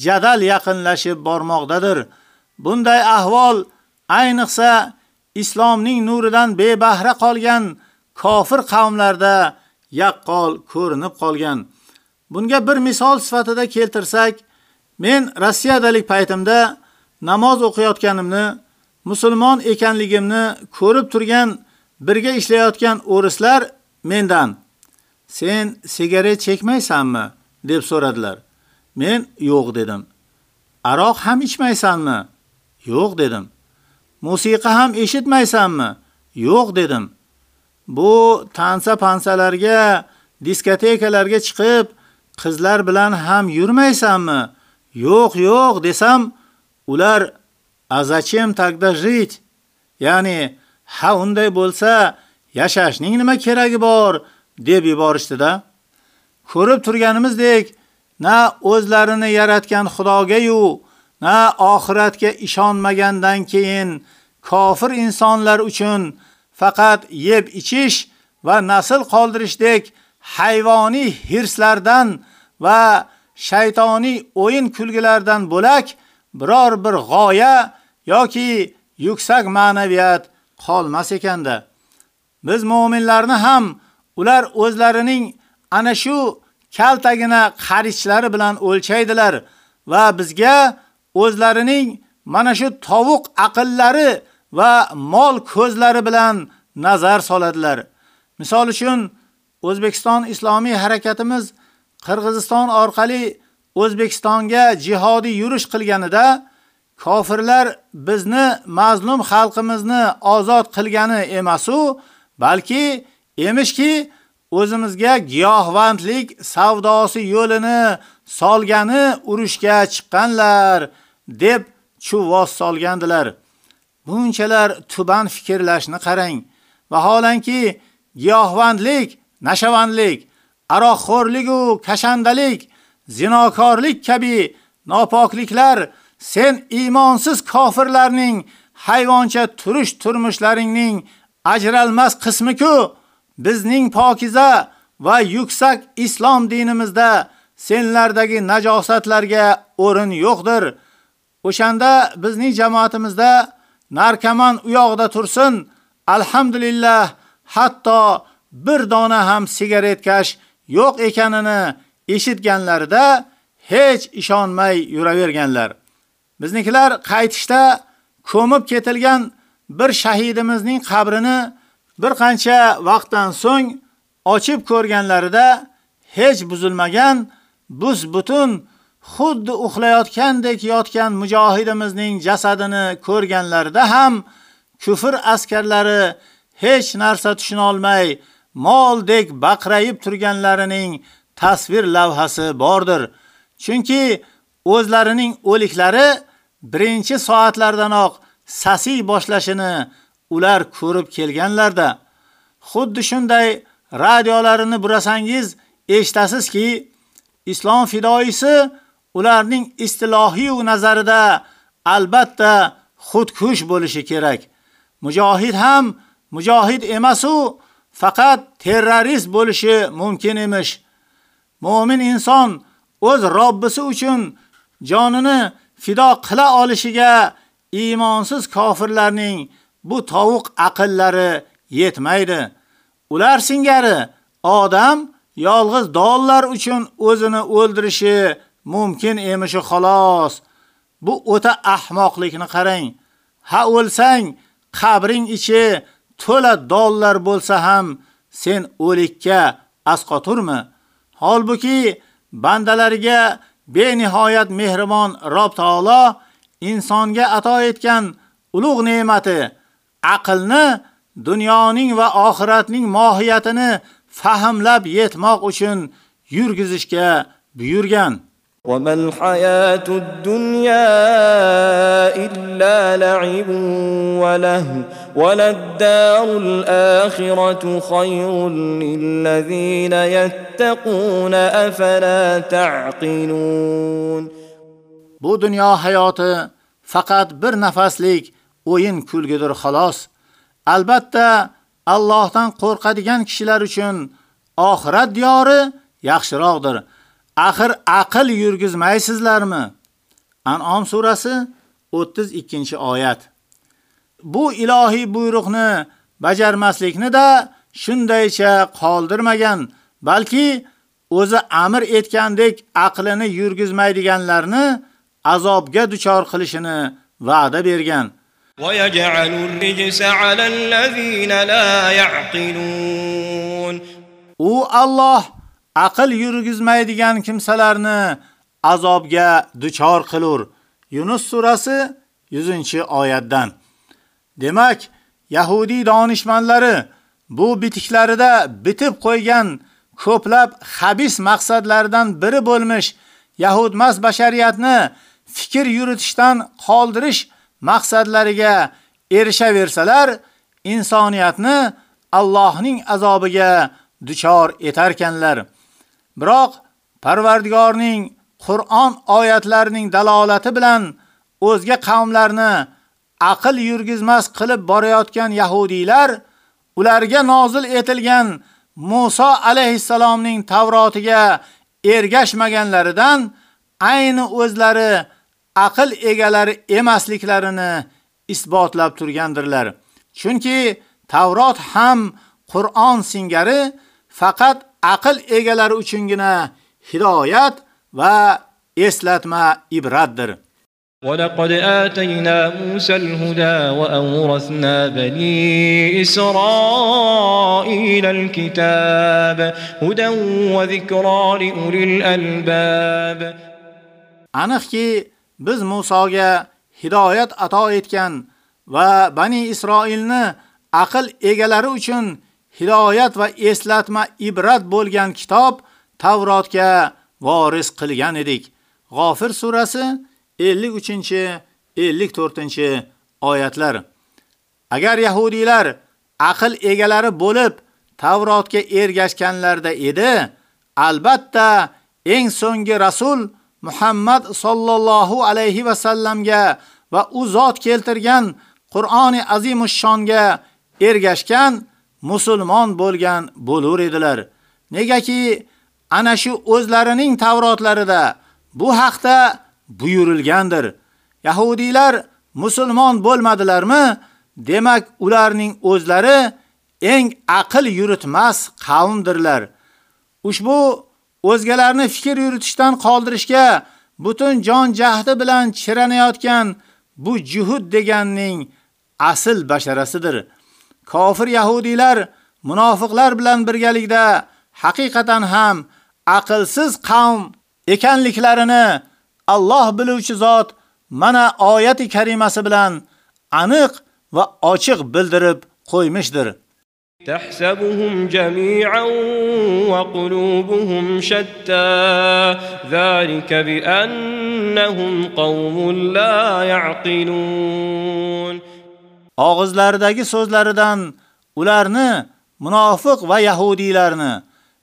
jadal yaqinlashib bormoqdadir. Bunday ahvol ayniqsa islomning nuridan bebahra qolgan kofir qavmlarda yaqqol ko'rinib qolgan. Bunga bir misol sifatida keltirsak, men Rossiyadalik paytimda namoz o'qiyotganimni, musulmon ekanligimni ko'rib turgan birga ishlayotgan o'rislar mendan "Sen sigaret chekmaysanmi?" deb so'radilar. Men yo'q dedim. Aroq ham ichmaysanmi? Yo'q dedim. Musiqa ham eshitmaysanmi? Yo'q dedim. Bu tansa pansalarga, diskotekalarga chiqib, qizlar bilan ham yurmaysanmi? Yo'q, yo'q desam, ular azachim tagda жить. Ya'ni, ha unday bo'lsa, yashashning nima keragi bor deb yuborishdi-da. Ko'rib turganimizdek, na o'zlarini yaratgan Xudoga-yu, na oxiratga ishonmagandan keyin kofir insonlar uchun faqat yeb ichish va nasl qoldirishdek hayvoniy hirslardan va shaytoniy o'yin kulgilardan bo'lak biror bir g'oya yoki yuksak ma'naviyat qolmas ekanda. Biz mu'minlarni ham ular o'zlarining ana shu kaltagina qarichlari bilan o'lchaydilar va bizga o'zlarining mana shu tovuq aqllari va mol ko'zlari bilan nazar soladilar. Misol uchun O'zbekiston islomiy harakatimiz Qirg'iziston orqali O'zbekistonga jihodiy yurish qilganida kofirlar bizni mazlum xalqimizni ozod qilgani emas u, balki emishki o'zimizga giyohvandlik savdosi yo'lini solgani urushga chiqqanlar deb chuvvos solgandilar. Bunchalar tuban fikrlashni qarang. Vaholanki giyohvandlik, nashavandlik, aroqxo'rlik va kashandalik, zinokorlik kabi nopokliklar sen iymonsiz kofirlarning hayvoncha turish turmushlaringning ajralmas qismi-ku. Bizning pokiza va yuksak islom dinimizda senlardagi najosatlarga o'rin yo'qdir. O'shanda bizning jamoatimizda narkoman u yoqda tursin, alhamdulillah, hatto bir dona ham sigaretkash yo'q ekanini eshitganlarida hech ishonmay yuraverganlar. Biznikilar qaytishda ko'mib ketilgan bir shahidimizning qabrini bir qancha vaqtdan so'ng ochib ko'rganlarida hech buzilmagan buz butun xuddi uxlayotgandek yotgan mujohidimizning jasadini ko'rganlarida ham kufr askarlari hech narsa tushuna olmay moldek baqrayib turganlarining tasvir lavhasi bordir. Chunki o'zlarining o'liklari birinchi soatlardanoq sasiy boshlashini ular ko'rib kelganlarda. Xuddi shunday radiolarini burasangiz eshitasizki, islom fidoisi ularning istilohiy nazarida albatta xudkush bo'lishi kerak. Mujohid ham mujohid emas u, faqat terrorist bo'lishi mumkin emish. Mu'min inson o'z Robbisi uchun jonini fido qila olishiga iymonsiz kofirlarning bu tovuq aqllari yetmaydi. Ular singari odam yolg'iz dollar uchun o'zini o'ldirishi mumkin emishi xolos. Bu o'ta ahmoqlikni qarang. Ha o'lsang, qabring ichi to'la dollar bo'lsa ham sen o'likka asqoturmi? Holbuki bandalariga benihoyat mehribon Rob taolo insonga ato etgan ulug' ne'mati aqlni dunyoning va oxiratning mohiyatini fahmlab yetmoq uchun yurgizishga buyurgan. وما الحياة الدنيا إلا لعب وله وللدار الآخرة خير للذين يتقون أفلا تعقلون Bu dunyo hayoti faqat bir nafaslik o'yin kulgidir xolos. Albatta Allohdan qo'rqadigan kishilar uchun oxirat diyori yaxshiroqdir. Axir aql yurgizmaysizlarmi? An'om surasi 32-oyat. Bu ilohiy buyruqni bajarmaslikni da shundaycha qoldirmagan, balki o'zi amr etgandek aqlini yurgizmaydiganlarni azobga duchor qilishini va'da bergan. ويجعل الرجس على الذين لا يعقلون U Alloh aql yurgizmaydigan kimsalarni azobga duchor qilur. Yunus surasi 100-oyatdan. Demak, Yahudi donishmandlari bu bitiklarida bitib qo'ygan ko'plab xabis maqsadlardan biri bo'lmoq, Yahudmas bashariyatni fikr yuritishdan qoldirish maqsadlariga erishaversalar, insoniyatni Allohning azobiga duchor etarkanlar. Biroq Parvardigorning Qur'on oyatlarining dalolati bilan o'zga qavmlarni aql yurgizmas qilib borayotgan yahudiylar ularga nozil etilgan Musa alayhissalomning Tavrotiga ergashmaganlaridan ayni o'zlari aql egalari emasliklarini isbotlab turgandirlar. Chunki Tavrot ham Qur'on singari faqat aql egalari uchungina hidoyat va eslatma ibratdir. ولقد آتينا موسى الهدى وأورثنا بني إسرائيل الكتاب هدى وذكرى لأولي الألباب Aniqki biz Musoga hidoyat ato etgan va Bani Isroilni aql egalari uchun hidoyat va eslatma ibrat bo'lgan kitob Tavrotga voris qilgan edik. G'ofir surasi 53-54 oyatlar. Agar yahudiylar aql egalari bo'lib Tavrotga ergashganlarda edi, albatta eng so'nggi rasul Muhammad sallallohu alayhi va sallamga va u zot keltirgan Qur'oni azimushshonga ergashgan musulmon bo'lgan bo'lar edilar. Negaki ana shu o'zlarining Tavrotlarida bu haqda buyurilgandir. Yahudiylar musulmon bo'lmadilarmi? Demak, ularning o'zlari eng aql yuritmas qavmdirlar. Ushbu o'zgalarni fikr yuritishdan qoldirishga butun jon jahdi bilan chiranayotgan bu juhud deganning asl basharasidir. Kofir yahudiylar munofiqlar bilan birgalikda haqiqatan ham aqlsiz qavm ekanliklarini Alloh biluvchi zot mana oyati karimasi bilan aniq va ochiq bildirib qo'ymishdir. تحسبهم جميعا وقلوبهم شتى ذلك بأنهم قوم لا يعقلون Og'izlaridagi so'zlaridan ularni munofiq va yahudiylarni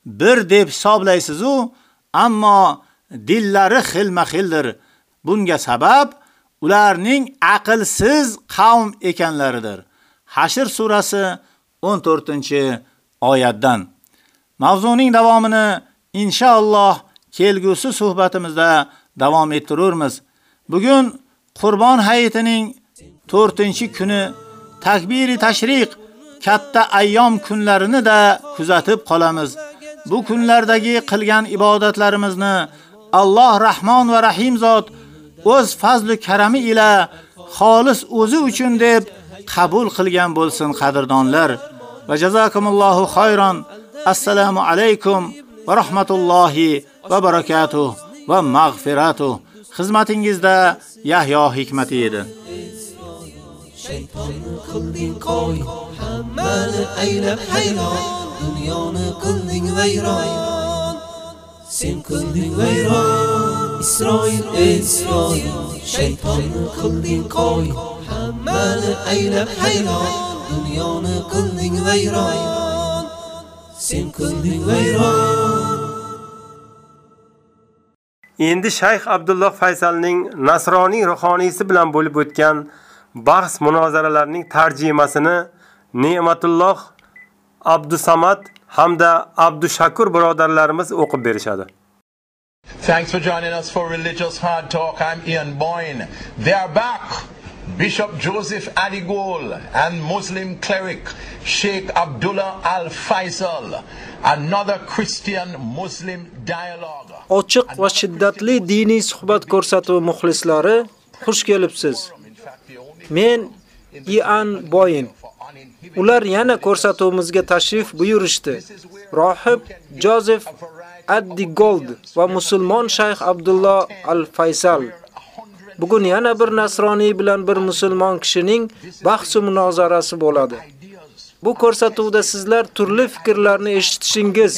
bir deb hisoblaysiz-u, ammo dillari xilma-xildir. Bunga sabab ularning aqlsiz qavm ekanlaridir. Hashr surasi 14-oyatdan. Mavzuning davomini inshaalloh kelgusi suhbatimizda davom ettiramiz. Bugun Qurbon hayitining 4-kuni takbiri tashriq katta ayyom kunlarini da kuzatib qolamiz. Bu kunlardagi qilgan ibodatlarimizni Alloh Rahmon va Rahim zot o'z fazli karami ila xolis o'zi uchun deb qabul qilgan bo'lsin qadrdonlar. Va jazakumullohu xayron. Assalomu alaykum va rahmatullohi va barakatuh va mag'firatuh. Xizmatingizda Yahyo hikmati edi. Shaytonni qilding qo'y, hammani aylab hayron, dunyoni qilding vayron. Sen qilding vayron, Isroil, Isroil, shaytonni qilding qo'y, hammani aylab hayron, dunyoni qilding vayron. Sen qilding vayron. Endi Shayx Abdulloh Faysalning Nasroniy ruhoniysi bilan bo'lib o'tgan bahs munozaralarning tarjimasini Ne'matulloh Abdusamad hamda Abdushakur birodarlarimiz o'qib berishadi. Thanks for joining us for Religious Hard Talk. I'm Ian Boyne. They are back. Bishop Joseph Adigol and Muslim cleric Sheikh Abdullah Al Faisal. Another Christian Muslim dialogue. Ochiq va shiddatli diniy suhbat ko'rsatuvi muxlislari, xush kelibsiz. Men Ian Boyin. Ular yana ko'rsatuvimizga tashrif buyurishdi. Rohib Joseph Addi Gold va musulmon shayx Abdullah Al-Faysal. Bugun yana bir nasroniy bilan bir musulmon kishining bahs va munozarasi bo'ladi. Bu ko'rsatuvda sizlar turli fikrlarni eshitishingiz,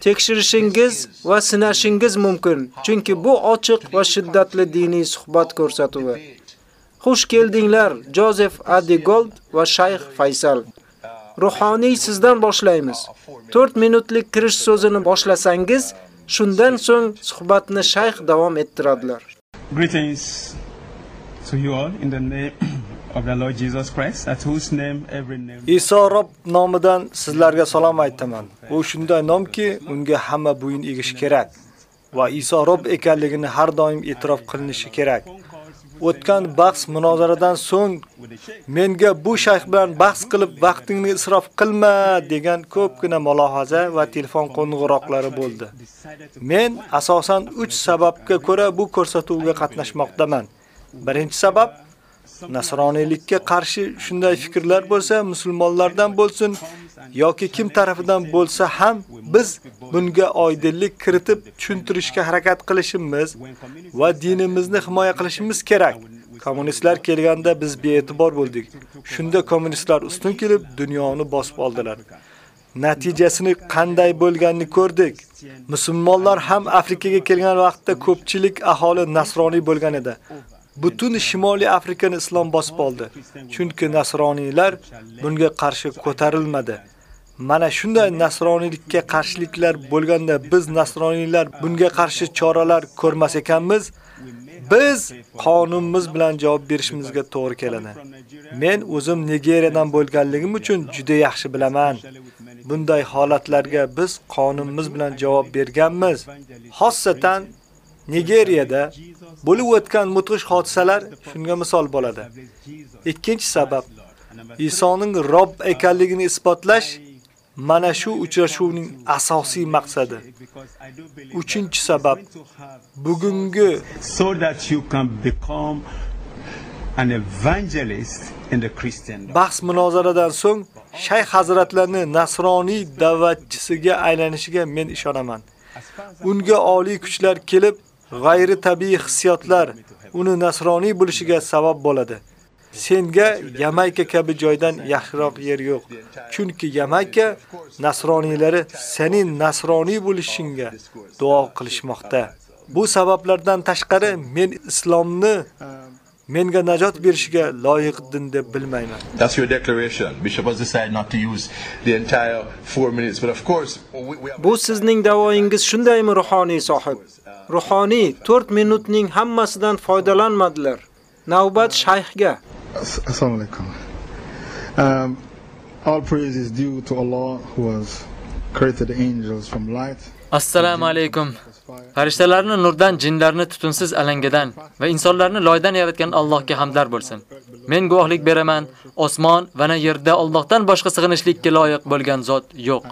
tekshirishingiz va sinashingiz mumkin, chunki bu ochiq va shiddatli diniy suhbat ko'rsatuvi. Xush keldinglar, Joseph Adigold va Shayx Faysal. Ruhoniy sizdan boshlaymiz. 4 minutlik kirish so'zini boshlasangiz, shundan so'ng suhbatni shayx davom ettiradilar. Greetings to you all in the name of the Lord Jesus Christ, at whose name every name Iso Rob nomidan sizlarga salom aytaman. U shunday nomki, unga hamma bo'yin egish kerak. va Iso Rob ekanligini har doim e'tirof qilinishi kerak. O'tgan bahs munozaradan so'ng menga bu shayx bilan bahs qilib vaqtingni isrof qilma degan ko'pgina mulohaza va telefon qo'ng'iroqlari bo'ldi. Men asosan 3 sababga ko'ra bu ko'rsatuvga qatnashmoqdaman. Birinchi sabab nasroniylikka qarshi shunday fikrlar bo'lsa, musulmonlardan bo'lsin yoki kim tarafidan bo'lsa ham biz bunga oydinlik kiritib tushuntirishga harakat qilishimiz va dinimizni himoya qilishimiz kerak. Kommunistlar kelganda biz bee'tibor bo'ldik. Shunda kommunistlar ustun kelib dunyoni bosib oldilar. Natijasini qanday bo'lganini ko'rdik. Musulmonlar ham Afrikaga kelgan vaqtda ko'pchilik aholi nasroniy bo'lgan edi. Butun Shimoliy Afrikani islom bosib oldi. Chunki nasroniylar bunga qarshi ko'tarilmadi. Mana shunday nasroniylikka qarshiliklar bo'lganda biz nasroniylar bunga qarshi choralar ko'rmas ekanmiz, biz qonunimiz bilan javob berishimizga to'g'ri keladi. Men o'zim Nigeriyadan bo'lganligim uchun juda yaxshi bilaman. Bunday holatlarga biz qonunimiz bilan javob berganmiz. Xossatan Nigeriyada bo'lib o'tgan mudhish hodisalar shunga misol bo'ladi. Ikkinchi sabab Isoning Rob ekanligini isbotlash mana shu uchrashuvning asosiy maqsadi. Uchinchi sabab bugungi so that you can become an evangelist in the Christian bahs munozaradan so'ng shayx hazratlarni nasroniy da'vatchisiga aylanishiga men ishonaman. Unga oliy kuchlar kelib, g'ayri tabiiy hissiyotlar uni nasroniy bo'lishiga sabab bo'ladi. Senga Yamayka kabi joydan yaxshiroq yer yo'q. Chunki Yamayka nasroniylari sening nasroniy bo'lishingga duo qilishmoqda. Bu sabablardan tashqari men islomni menga najot berishiga loyiq din deb bilmayman. That's your declaration. Bishop has decided not to use the entire 4 minutes, but of course, we, we have Bu sizning da'voyingiz shundaymi ruhoniy sohib? Ruhoniy 4 minutning hammasidan foydalanmadilar. Navbat shayxga. Assalamu alaikum. Um, all praise is due to Allah who has created the angels from light. Assalomu alaykum. Farishtalarni nurdan, jinlarni tutunsiz alangadan va insonlarni loydan yaratgan Allohga hamdlar bo'lsin. Men guvohlik beraman, osmon va na yerda Allohdan boshqa sig'inishlikka loyiq bo'lgan zot yo'q.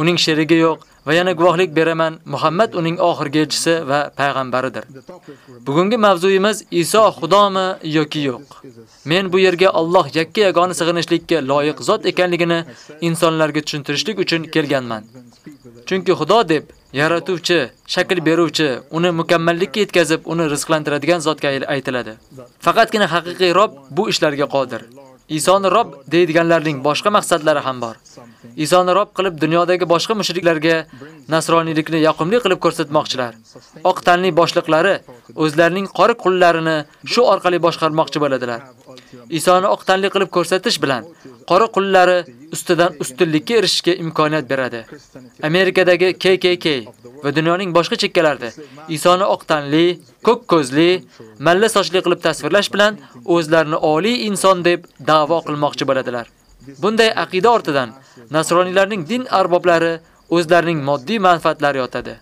Uning sherigi yo'q va yana guvohlik beraman, Muhammad uning oxirgi elchisi va payg'ambaridir. Bugungi mavzuyimiz Iso xudomi yoki yo'q. Men bu yerga Alloh yakka yagona sig'inishlikka loyiq zot ekanligini insonlarga tushuntirishlik uchun kelganman. Chunki Xudo deb yaratuvchi, shakl beruvchi, uni mukammallikka yetkazib, uni rizqlantiradigan zotga aytiladi. Faqatgina haqiqiy Rob bu ishlarga qodir. Isoni Rob deydiganlarning boshqa maqsadlari ham bor. Isoni Rob qilib dunyodagi boshqa mushriklarga nasroniylikni yoqimli qilib ko'rsatmoqchilar. Oq tanli boshliqlari o'zlarining qora qullarini shu orqali boshqarmoqchi bo'ladilar. Isoni oq tanli qilib ko'rsatish bilan qora qullari ustidan ustunlikka erishishga imkoniyat beradi. Amerikadagi KKK va dunyoning boshqa chekkalarida Isoni oq tanli, ko'k ko'zli, malla sochli qilib tasvirlash bilan o'zlarini oliy inson deb da'vo qilmoqchi bo'ladilar. Bunday aqida ortidan nasroniylarning din arboblari o'zlarining moddiy manfaatlari yotadi.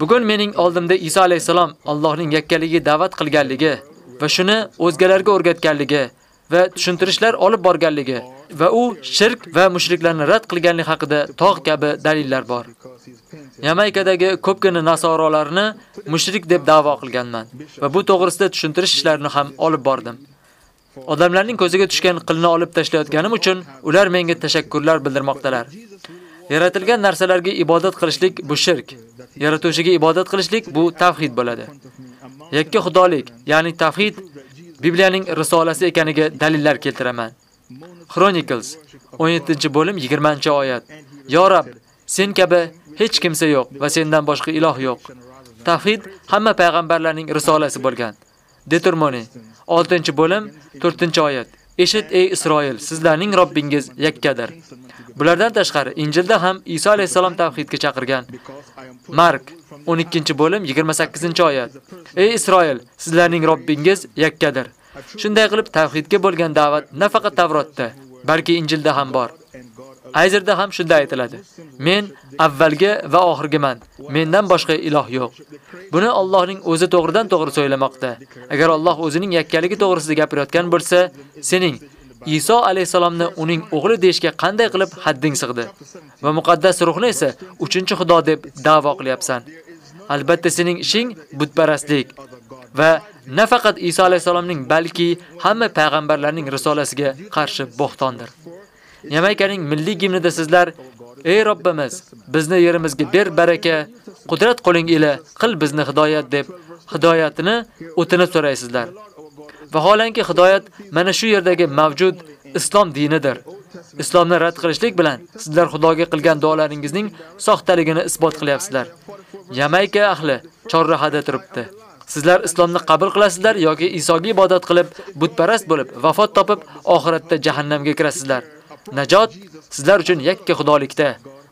Bugun mening oldimda Isa alayhisalom Allohning yakkaligi da'vat qilganligi va shuni o'zgalarga o'rgatganligi va tushuntirishlar olib borganligi va u shirk va mushriklarni rad qilganligi haqida tog' kabi dalillar bor. Yamaykadagi ko'pgina nasorolarni mushrik deb da'vo qilganman va bu to'g'risida tushuntirish ishlarini ham olib bordim. Odamlarning ko'ziga tushgan qilni olib tashlayotganim uchun ular menga tashakkurlar bildirmoqdalar. Yaratilgan narsalarga ibodat qilishlik bu shirk. Yaratuvchiga ibodat qilishlik bu tavhid bo'ladi. Yakka xudolik, ya'ni tavhid Bibliyaning risolasi ekaniga dalillar keltiraman. Chronicles 17-bo'lim 20-oyat. Yo Rob, sen kabi hech kimsa yo'q va sendan boshqa iloh yo'q. Tavhid hamma payg'ambarlarning risolasi bo'lgan. 6-bo'lim 4-oyat. Eshit ey Isroil, sizlarning Robbingiz yakkadir. Bulardan tashqari Injilda ham Iso alayhisalom tavhidga chaqirgan. Mark 12-bo'lim 28-oyat. Ey Isroil, sizlarning Robbingiz yakkadir. Shunday qilib tavhidga bo'lgan da'vat nafaqat Tavrotda, balki Injilda ham bor. Ayzerda ham shunday aytiladi. Men avvalgi va oxirgiman. Mendan boshqa iloh yo'q. Buni Allohning o'zi to'g'ridan to'g'ri so'ylamoqda. Agar Alloh o'zining yakkaligi to'g'risida gapirayotgan bo'lsa, sening Iso alayhisalomni uning o'g'li deishga qanday qilib hadding sig'di? Va muqaddas ruhni esa 3-xudo deb da'vo qilyapsan. Albatta sening ishing butparastlik va nafaqat Iso alayhisalomning, balki hamma payg'ambarlarning risolasiga qarshi bo'xtondir. Yamaykaning milliy gimnida sizlar: "Ey Robbimiz, bizni yerimizga ber baraka, qudrat qo'ling ila qil bizni hidoyat" deb hidoyatini o'tinib so'raysizlar. Vaholanki hidoyat mana shu yerdagi mavjud islom dinidir. Islomni rad qilishlik bilan sizlar Xudoga qilgan duolaringizning soxtaligini isbot qilyapsizlar. Yamayka ahli chorrahada turibdi. Sizlar islomni qabul qilasizlar yoki Isoga ibodat qilib, butparast bo'lib, vafot topib, oxiratda jahannamga kirasizlar. Najot sizlar uchun yakka xudolikda,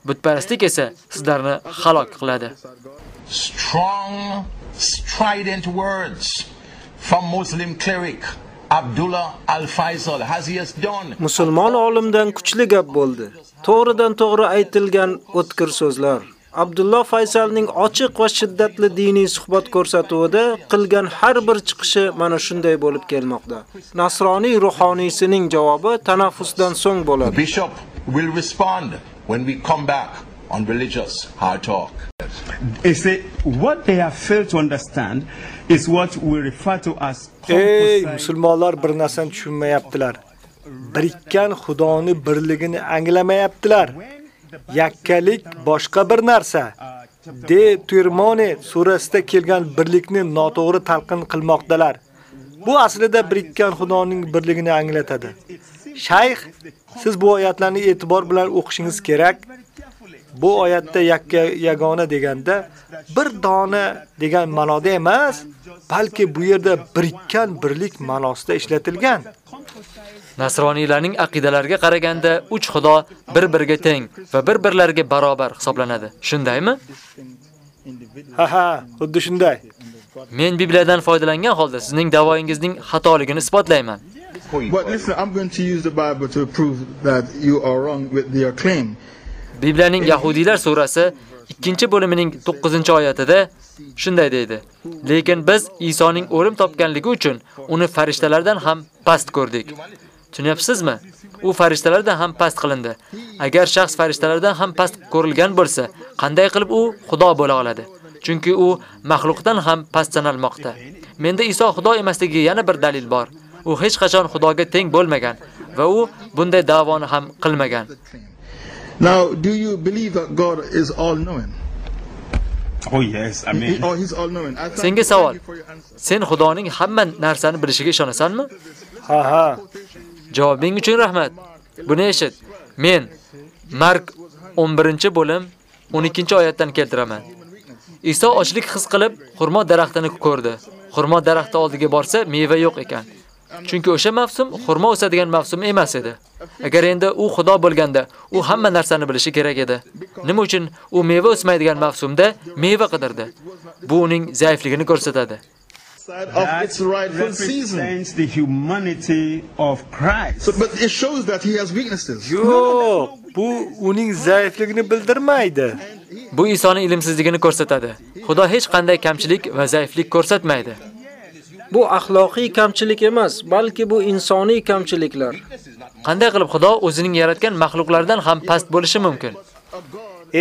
butparastlik esa sizlarni halok qiladi. Strong, strident words from Muslim cleric Abdullah Al-Faisal as he has done. Musulmon olimdan kuchli gap bo'ldi. To'g'ridan to'g'ri aytilgan o'tkir so'zlar. Abdullah Faysalning ochiq va shiddatli diniy suhbat ko'rsatuvida qilgan har bir chiqishi mana shunday bo'lib kelmoqda. Nasroniy ruhoniysining javobi tanaffusdan so'ng bo'ladi. Bishop will respond when we come back on religious hard talk. They say what they have failed to understand is what we refer to as Ey musulmonlar bir narsani tushunmayaptilar. Birikkan Xudoni birligini anglamayaptilar. Yakkalik boshqa bir narsa. De Turmone surasida kelgan birlikni noto'g'ri talqin qilmoqdalar. Bu aslida birikkan Xudoning birligini anglatadi. Shayx, siz bu oyatlarni e'tibor bilan o'qishingiz kerak. Bu oyatda yakka yagona deganda bir dona degan ma'noda emas, balki bu yerda birikkan birlik ma'nosida ishlatilgan. Nasroniylarning aqidalariga qaraganda 3 xudo bir-biriga teng va bir-birlariga barobar hisoblanadi. Shundaymi? Ha ha, xuddi shunday. Men Bibliyadan foydalangan holda sizning da'voyingizning xatoligini isbotlayman. But listen, I'm going to use the Bible to prove that you are wrong with your claim. Bibliyaning Yahudiylar surasi 2-bo'limining 9-oyatida shunday deydi: Lekin biz Isoning o'lim topganligi uchun uni farishtalardan ham past ko'rdik. Tushunyapsizmi? U farishtalardan ham past qilindi. Agar shaxs farishtalardan ham past ko'rilgan bo'lsa, qanday qilib u xudo bo'la oladi? Chunki u maxluqdan ham past sanalmoqda. Menda Iso xudo emasligiga yana bir dalil bor. U hech qachon xudoga teng bo'lmagan va u bunday da'voni ham qilmagan. Now, do you believe that God is all knowing? Oh yes, I mean. Oh, he's all knowing. Senga savol. Sen Xudoning hamma narsani bilishiga ishonasanmi? Ha ha. Javobing uchun rahmat. Buni eshit. Men Mark 11-bo'lim 12-oyatdan keltiraman. Iso ochlik his qilib xurmo daraxtini ko'rdi. Xurmo daraxti oldiga borsa, meva yo'q ekan. Chunki o'sha mavsum xurmo o'sadigan mavsum emas edi. Agar endi u Xudo bo'lganda, u hamma narsani bilishi kerak edi. Nima uchun u meva o'smaydigan mavsumda meva qidirdi? Bu uning zaifligini ko'rsatadi. Side of its rightful season. represents the humanity of Christ. So, but it shows that he has weaknesses. Yo'q, bu uning zaifligini bildirmaydi. Bu Isoning ilmsizligini ko'rsatadi. Xudo hech qanday kamchilik va zaiflik ko'rsatmaydi. Bu axloqiy kamchilik emas, balki bu insoniy kamchiliklar. Qanday qilib Xudo o'zining yaratgan maxluqlardan ham past bo'lishi mumkin?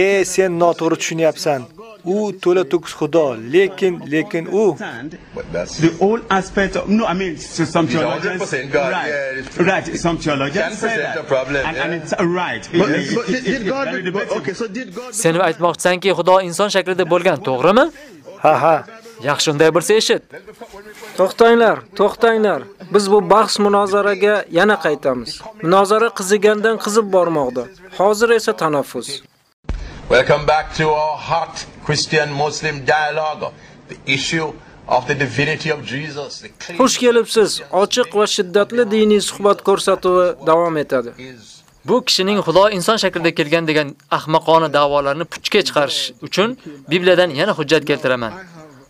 Ey, sen noto'g'ri tushunyapsan. U to'la to'kis Xudo, lekin lekin u The whole aspect of no, I mean, so some theologians, 100% God, right, yeah, right. Some theologians say 10% that, the problem, and, yeah. and it's right. But, It- it- but did, it- did it's God? very But, debatable. okay, so did God? Sen aytmoqchisanki Xudo inson shaklida bo'lgan, to'g'rimi? Ha ha. Yaxshi unday bo'lsa eshit. To'xtanglar, to'xtanglar. Biz bu bahs munozaraga yana qaytamiz. Munozara qizigandan qizib bormoqda. Hozir esa tanaffus. Welcome back to our hot Christian Muslim dialogue. The issue of the divinity of Jesus. Xush kelibsiz. Ochiq va shiddatli diniy suhbat ko'rsatuvi davom etadi. Bu kishining Xudo inson shaklida kelgan degan ahmoqona da'volarni puchga chiqarish uchun Bibliyadan yana hujjat keltiraman.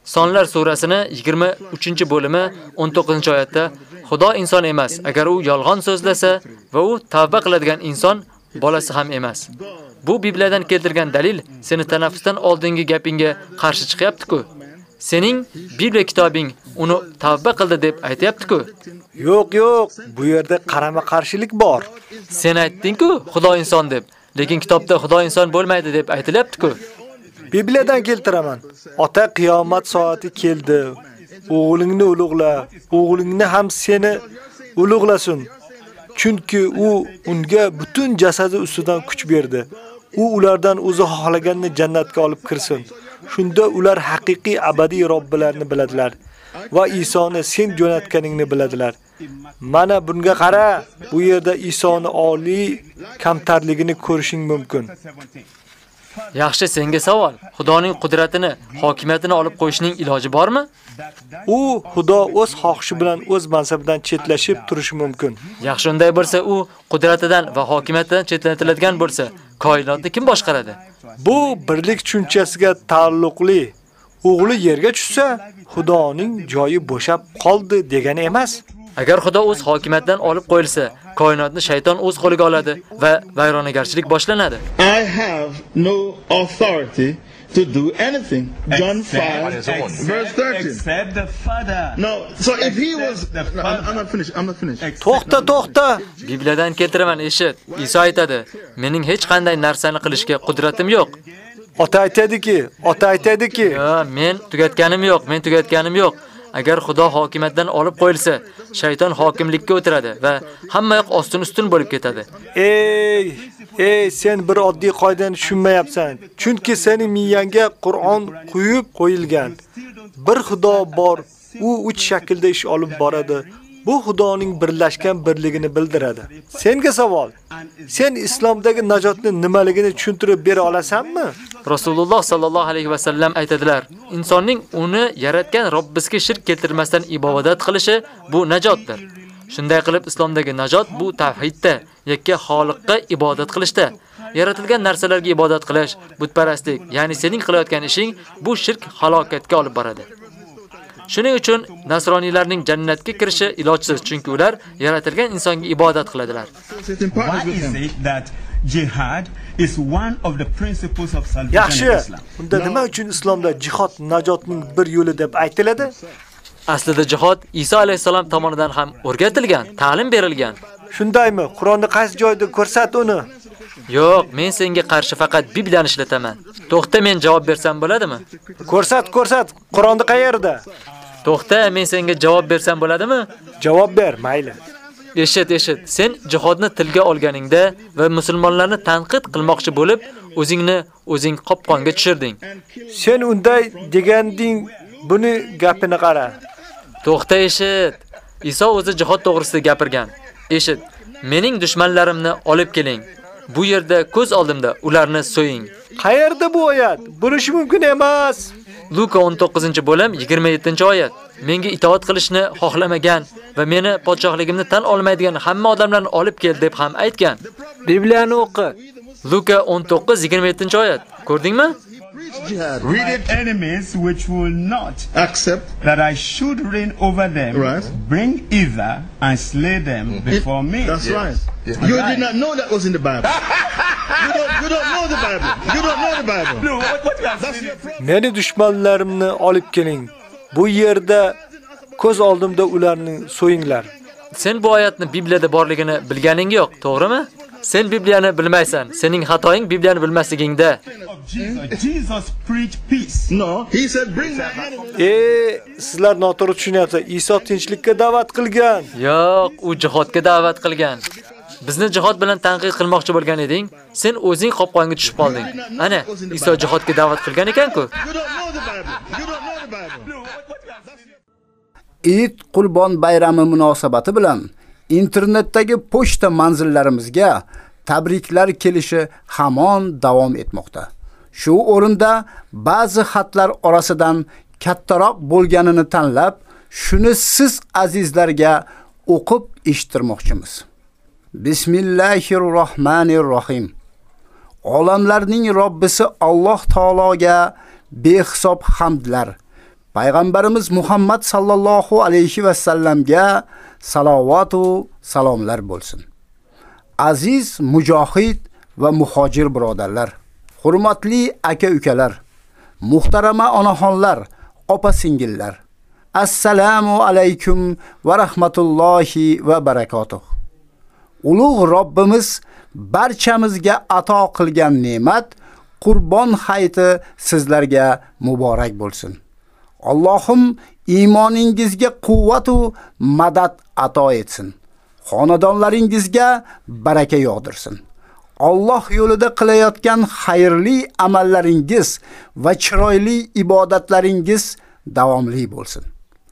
Sonlar surasini 23-bo'limi 19-oyatda Xudo inson emas, agar u yolg'on so'zlasa va u tavba qiladigan inson bolasi ham emas. Bu Bibliyadan keltirgan dalil seni tanaffusdan oldingi gapingga qarshi chiqyapti-ku. Sening Bibliya kitobing uni tavba qildi deb aytayapti-ku. Yo'q, yo'q, bu yerda qarama-qarshilik bor. Sen aytding-ku, Xudo inson deb, lekin kitobda Xudo inson bo'lmaydi deb aytilyapti-ku. Bibliyadan keltiraman. Ota qiyomat soati keldi. O'g'lingni ulug'la, o'g'lingni ham seni ulug'lasin. Chunki u unga butun jasadi ustidan kuch berdi. U ulardan o'zi xohlaganini jannatga olib kirsin. Shunda ular haqiqiy abadiy Robbilarni biladilar va Isoni sen jo'natganingni biladilar. Mana bunga qara, bu yerda Isoni oliy kamtarligini ko'rishing mumkin. Yaxshi, senga savol. Xudoning qudratini, hokimiyatini olib qo'yishning iloji bormi? U Xudo o'z xohishi bilan o'z mansabidan chetlashib turishi mumkin. Yaxshi unday bo'lsa, u qudratidan va hokimiyatidan chetlatiladigan bo'lsa, koinotni kim boshqaradi? Bu birlik tushunchasiga taalluqli. O'g'li yerga tushsa, Xudoning joyi bo'shab qoldi degani emas. Agar Xudo o'z hokimiyatidan olib qo'yilsa, koinotni shayton o'z qo'liga oladi va vayronagarchilik boshlanadi. I have no authority to do anything. John 5, verse 13. Except the Father. No, so if he was... No, I'm, I'm not finished, I'm not finished. To'xta, to'xta. Bibliyadan keltiraman, eshit. Iso aytadi: "Mening hech qanday narsani qilishga qudratim yo'q." Ota aytadiki, ota aytadiki, "Yo, men tugatganim yo'q, men tugatganim yo'q." Agar Xudo hokimiyatdan olib qo'yilsa, shayton hokimlikka o'tiradi va hamma yoq ostin-ustun bo'lib ketadi. Ey, ey, sen bir oddiy qoidani tushunmayapsan. Chunki sening miyangga Qur'on quyib qo'yilgan. Bir Xudo bor, u uch shaklda ish olib boradi. Bu Xudoning birlashgan birligini bildiradi. Senga savol. Sen islomdagi najotni nimaligini tushuntirib bera olasanmi? Rasululloh sallallohu alayhi va sallam aytadilar: "Insonning uni yaratgan Robbisiga shirk keltirmasdan ibodat qilishi bu najotdir." Shunday qilib islomdagi najot bu tavhidda, yakka Xoliqqa ibodat qilishda. Yaratilgan narsalarga ibodat qilish, butparastlik, ya'ni sening qilayotgan ishing bu shirk halokatga olib boradi. Shuning uchun nasroniylarning jannatga kirishi ilojsiz, chunki ular yaratilgan insonga ibodat qiladilar. Jihad is one of the principles of salvation Yaxshi. in Islam? Unda nima uchun islomda jihad najotning bir yo'li deb aytiladi? Aslida jihad Iso alayhisalom tomonidan ham o'rgatilgan, ta'lim berilgan. Shundaymi? Qur'onni qaysi joyda ko'rsat uni? Yo'q, men senga qarshi faqat Bibliyani ishlataman. To'xta, men javob bersam bo'ladimi? Ko'rsat, ko'rsat. Qur'onni qayerda? To'xta, men senga javob bersam bo'ladimi? Javob ber, mayli. Eshit, eshit. Sen jihodni tilga olganingda va musulmonlarni tanqid qilmoqchi bo'lib, o'zingni o'zing qopqonga tushirding. Sen unday deganding, buni gapini qara. To'xta, eshit. Iso o'zi jihod to'g'risida gapirgan. Eshit. Mening dushmanlarimni olib keling. Bu yerda ko'z oldimda ularni so'ying. Qayerda bu oyat? Bo'lishi mumkin emas. Luka 19-bo'lim 27-oyat. Menga itoat qilishni xohlamagan va meni podshohligimni tan olmaydigan hamma odamlarni olib kel deb ham aytgan. Bibliyani o'qi. Luka 19-27-oyat. Ko'rdingmi? Read it. Enemies which will not accept that I should reign over them, Right. bring either and slay them before me. That's right. You did not know that was in the Bible. you, don't, you don't know the Bible. You don't know the Bible. No, what, what you are That's your problem. Meni dushmanlarimni olib keling. Bu yerda ko'z oldimda ularni so'yinglar. Sen bu oyatni Bibliyada borligini bilganing yo'q, to'g'rimi? Sen Bibliyani bilmaysan. Sening xatoing Bibliyani bilmasligingda. of Jesus. Jesus preached peace. No, he said, bring my enemies. E, sizlar noto'g'ri tushunyapsiz. Iso tinchlikka da'vat qilgan. Yo'q, u jihodga da'vat qilgan. Bizni jihod bilan tanqid qilmoqchi bo'lgan eding, sen o'zing qopqonga tushib qolding. Ana, Iso jihodga da'vat qilgan ekan-ku. Eid Qurbon bayrami munosabati bilan internetdagi pochta manzillarimizga tabriklar kelishi hamon davom etmoqda. Shu o'rinda ba'zi xatlar orasidan kattaroq bo'lganini tanlab, shuni siz azizlarga o'qib eshittirmoqchimiz. Bismillahirrohmanirrohim. Olamlarning Robbisi Alloh taologa behisob hamdlar. Payg'ambarimiz Muhammad sallallohu alayhi va sallamga salovat va salomlar bo'lsin. Aziz mujohid va muhojir birodarlar, hurmatli aka-ukalar, muhtarama onaxonlar, opa-singillar. Assalomu alaykum va rahmatullohi va barakotuh. Ulug' Robbimiz barchamizga ato qilgan ne'mat Qurbon hayiti sizlarga muborak bo'lsin. Allohim iymoningizga quvvat va madad ato etsin. Xonadonlaringizga baraka yog'dirsin. Alloh yo'lida qilayotgan xayrli amallaringiz va chiroyli ibodatlaringiz davomli bo'lsin.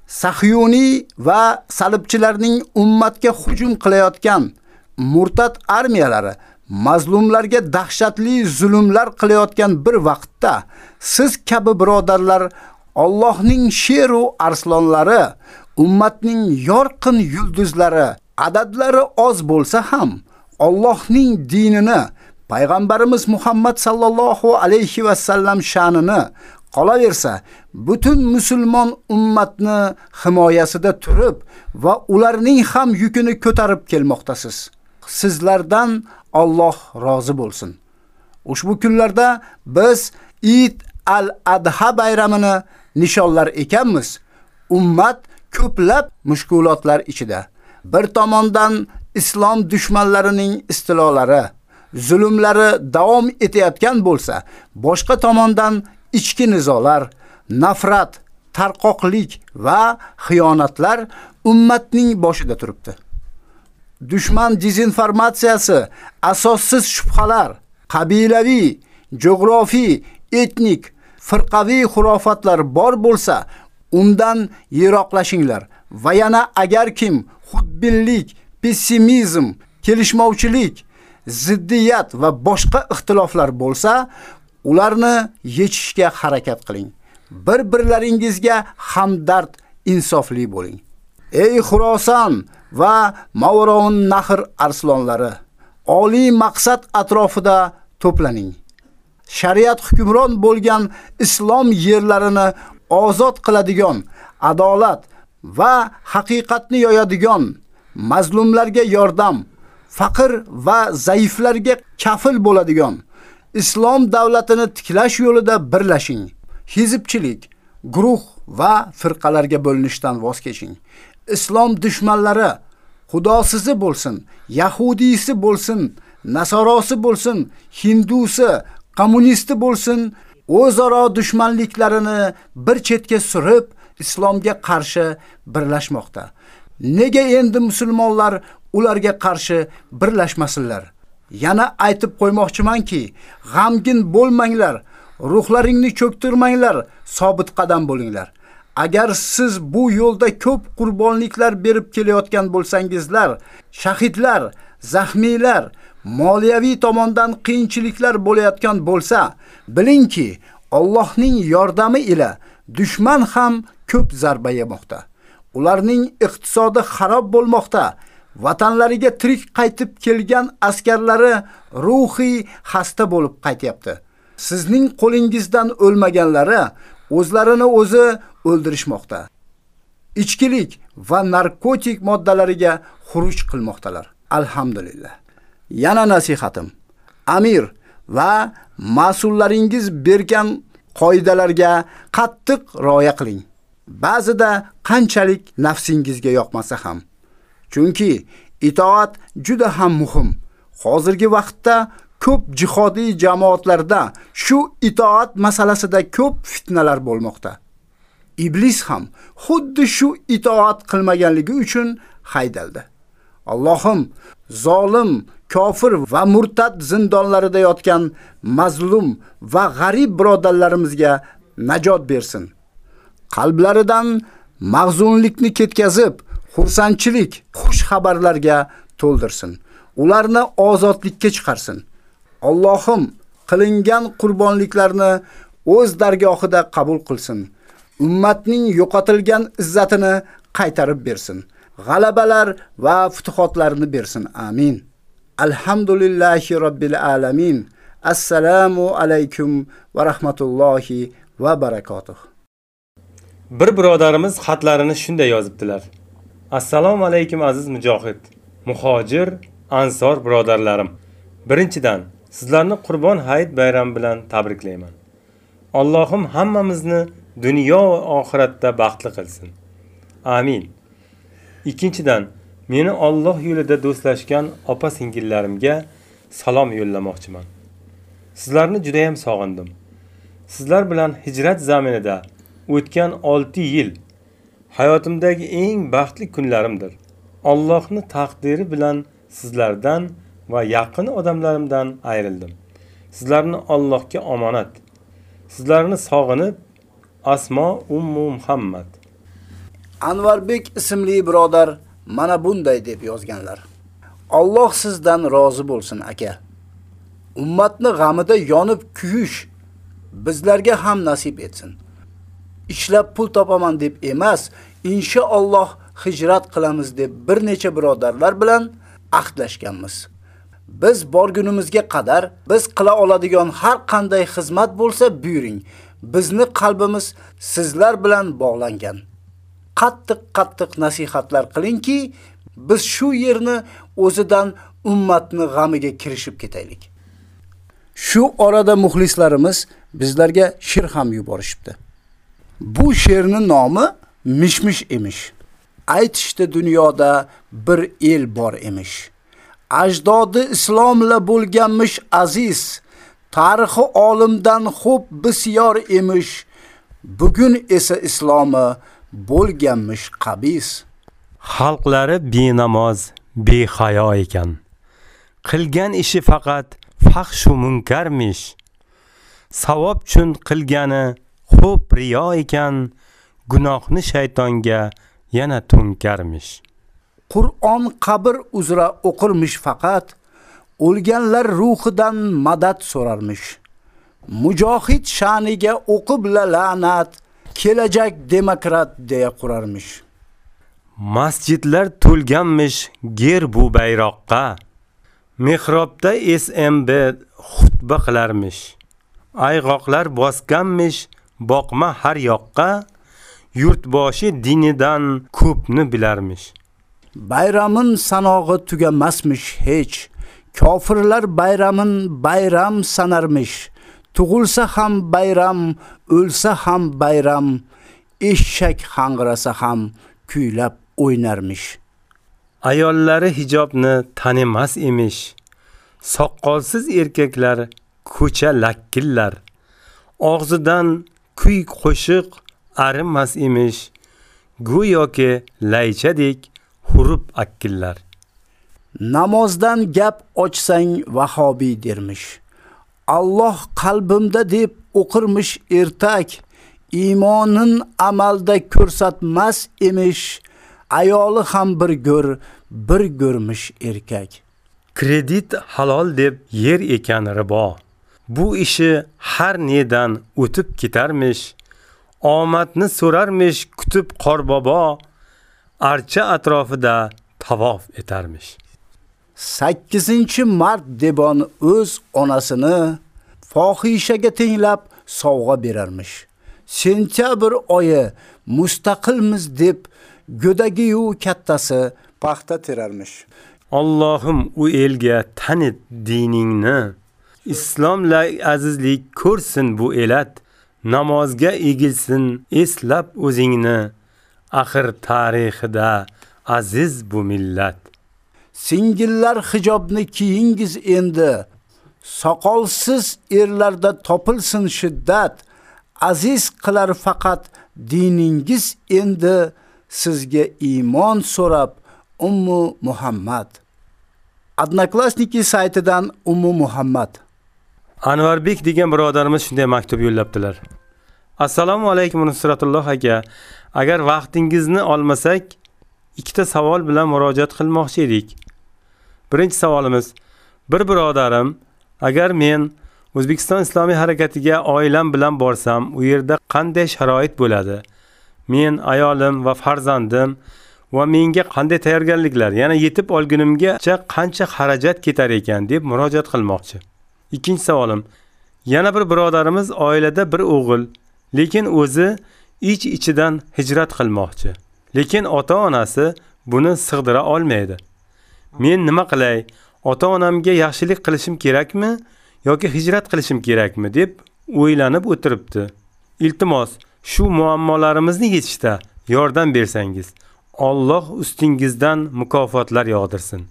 Sahyuni va salibchilarning ummatga hujum qilayotgan murtad armiyalari mazlumlarga dahshatli zulmlar qilayotgan bir vaqtda siz kabi birodarlar Allohning sheru arslonlari, ummatning yorqin yulduzlari, adadlari oz bo'lsa ham Allohning dinini, payg'ambarimiz Muhammad sallallohu alayhi va sallam sha'nini qolaversa, butun musulmon ummatni himoyasida turib va ularning ham yukini ko'tarib kelmoqdasiz. Sizlardan Alloh rozi bo'lsin. Ushbu kunlarda biz Eid al-Adha bayramini nishonlar ekanmiz. Ummat ko'plab mushkulotlar ichida. Bir tomondan islom dushmanlarining istilolari, zulmlari davom etayotgan bo'lsa, boshqa tomondan ichki nizolar, nafrat, tarqoqlik va xiyonatlar ummatning boshida turibdi. Dushman dezinformatsiyasi, asossiz shubhalar, qabilaviy, geografiy, etnik, firqaviy xurofatlar bor bo'lsa, undan yiroqlashinglar va yana agar kim xudbinlik, pessimizm, kelishmovchilik, ziddiyat va boshqa ixtiloflar bo'lsa, ularni yechishga harakat qiling. Bir-birlaringizga hamdard, insofli bo'ling. Ey Xuroson va Mavroun Nahr arslonlari, oliy maqsad atrofida to'planing. Shariat hukmron bo'lgan islom yerlarini ozod qiladigan, adolat va haqiqatni yoyadigan, mazlumlarga yordam, faqir va zaiflarga kafil bo'ladigan islom davlatini tiklash yo'lida birlashing. Hizbchilik, guruh va firqalarga bo'linishdan voz keching. Islom dushmanlari xudosizi bo'lsin, yahudiysi bo'lsin, nasorosi bo'lsin, hindusi, kommunisti bo'lsin, o'zaro dushmanliklarini bir chetga surib, islomga qarshi birlashmoqda. Nega endi musulmonlar ularga qarshi birlashmasinlar? Yana aytib qo'ymoqchimanki, g'amgin bo'lmanglar, ruhlaringni cho'ktirmanglar, sobit qadam bo'linglar. Agar siz bu yo'lda ko'p qurbonliklar berib kelayotgan bo'lsangizlar, shahidlar, zahmiylar moliyaviy tomondan qiyinchiliklar bo'layotgan bo'lsa, bilingki, Allohning yordami ila dushman ham ko'p zarba yemoqda. Ularning iqtisodi xarob bo'lmoqda. Vatanlariga tirik qaytib kelgan askarlari ruhiy xasta bo'lib qaytyapti. Sizning qo'lingizdan o'lmaganlari o'zlarini o'zi o'ldirishmoqda. Ichkilik va narkotik moddalariga xuruj qilmoqdalar. Alhamdulillah. Yana nasihatim. Amir va mas'ullaringiz bergan qoidalarga qattiq rioya qiling. Ba'zida qanchalik nafsingizga yoqmasa ham. Chunki itoat juda ham muhim. Hozirgi vaqtda ko'p jihodiy jamoatlarda shu itoat masalasida ko'p fitnalar bo'lmoqda. Iblis ham xuddi shu itoat qilmaganligi uchun haydaldi. Allohim zolim, kofir va murtad zindonlarida yotgan mazlum va g'arib birodarlarimizga najot bersin. Qalblaridan mag'zunlikni ketkazib, xursandchilik, xush xabarlarga to'ldirsin. Ularni ozodlikka chiqarsin. Allohim qilingan qurbonliklarni o'z dargohida qabul qilsin. Ummatning yo'qotilgan izzatini qaytarib bersin. G'alabalar va futuhotlarni bersin. Amin. Alhamdulillahi robbil alamin. Assalomu alaykum va rahmatullohi va barakotuh. Bir birodarimiz xatlarini shunday yozibdilar. Assalomu alaykum aziz mujohid, muhojir, Ansor birodarlarim, birinchidan sizlarni Qurbon hayit bayrami bilan tabriklayman. Allohim hammamizni dunyo va oxiratda baxtli qilsin. Amin. Ikkinchidan, meni Alloh yo'lida do'stlashgan opa-singillarimga salom yo'llamoqchiman. Sizlarni juda ham sog'indim. Sizlar bilan hijrat zaminida o'tgan 6 yil hayotimdagi eng baxtli kunlarimdir. Allohning taqdiri bilan sizlardan va yaqin odamlarimdan ayrildim. Sizlarni Allohga omonat. Sizlarni sog'inib, Asmo Ummu Muhammad. Anvarbek ismli birodar mana bunday deb yozganlar. Alloh sizdan rozi bo'lsin, aka. Ummatni g'amida yonib kuyish bizlarga ham nasib etsin. Ishlab pul topaman deb emas, inshaalloh hijrat qilamiz deb bir necha birodarlar bilan ahdlashganmiz. Biz borgunimizga qadar biz qila oladigan har qanday xizmat bo'lsa buyuring. Bizni qalbimiz sizlar bilan bog'langan. Qattiq-qattiq nasihatlar qilingki, biz shu yerni o'zidan ummatni g'amiga kirishib ketaylik. Shu orada muxlislarimiz bizlarga she'r ham yuborishibdi. Bu she'rning nomi Mishmish emish. Aytishdi dunyoda bir el bor emish. Ajdodi islomla bo'lganmish aziz. Tarixi olimdan xo'p bisyor emish. Bugun esa islomi bo'lganmish qabis. Xalqlari benamoz, behayo ekan. Qilgan ishi faqat fahsh va munkarmish. Savob uchun qilgani xo'p riyo ekan, gunohni shaytonga yana to'nkarmish. Qur'on qabr uzra o'qirmish faqat, o'lganlar ruhidan madad so'rarmish. Mujohid sha'niga o'qib la la'nat, kelajak demokrat deya qurarmish. Masjidlar to'lganmish ger bu bayroqqa. Mihrobda SMB xutba qilarmish. Ayg'oqlar bosganmish boqma har yoqqa. Yurtboshi dinidan ko'pni bilarmish. Bayramin sanog'i tugamasmish hech. Kofirlar bayramin bayram sanarmish. Tug'ilsa ham bayram, o'lsa ham bayram, eshak hang'rasa ham kuylab o'ynarmish. Ayollari hijobni tanimas emish. Soqqolsiz erkaklar ko'cha lakkillar. Og'zidan kuy qo'shiq arimas emish. Go'yoki laychadek hurib akkillar. Namozdan gap ochsang vahobiy dermish. Alloh qalbimda deb o'qirmish ertak. Iymonin amalda ko'rsatmas emish. Ayoli ham bir go'r, bir go'rmish erkak. Kredit halol deb yer ekan ribo. Bu ishi har nedan o'tib ketarmish. Omadni so'rarmish kutib qorbobo. Archa atrofida tavof etarmish. 8-mart debon o'z onasini fohishaga tenglab sovg'a berarmish. Sentyabr oyi mustaqilmiz deb go'dagi-yu kattasi paxta terarmish. Allohim u elga tanit diningni. Islomla azizlik ko'rsin bu elat. Namozga egilsin eslab o'zingni. Axir tarixida aziz bu millat. Singillar hijobni kiyingiz endi. Soqolsiz erlarda topilsin shiddat. Aziz qilar faqat diningiz endi sizga iymon so'rab Ummu Muhammad. Odnoklassniki saytidan Ummu Muhammad. Anvarbek degan birodarimiz shunday maktub yo'llabdilar. Assalomu alaykum Nusratulloh aka. Agar vaqtingizni olmasak, ikkita savol bilan murojaat qilmoqchi edik. Birinchi savolimiz: Bir birodarim, agar men O'zbekiston Islomiy harakatiga oilam bilan borsam, u yerda qanday sharoit bo'ladi? Men, ayolim va farzandim va menga qanday tayyorgarliklar, yana yetib olgunimgacha qancha xarajat ketar ekan deb murojaat qilmoqchi. Ikkinchi savolim: Yana bir birodarimiz oilada bir o'g'il, lekin o'zi ich-ichidan hijrat qilmoqchi. Lekin ota-onasi buni sig'dira olmaydi. Men nima qilay? Ota-onamga yaxshilik qilishim kerakmi yoki hijrat qilishim kerakmi deb o'ylanib o'tiribdi. Iltimos, shu muammolarimizni yechishda yordam bersangiz, Alloh ustingizdan mukofotlar yog'dirsin.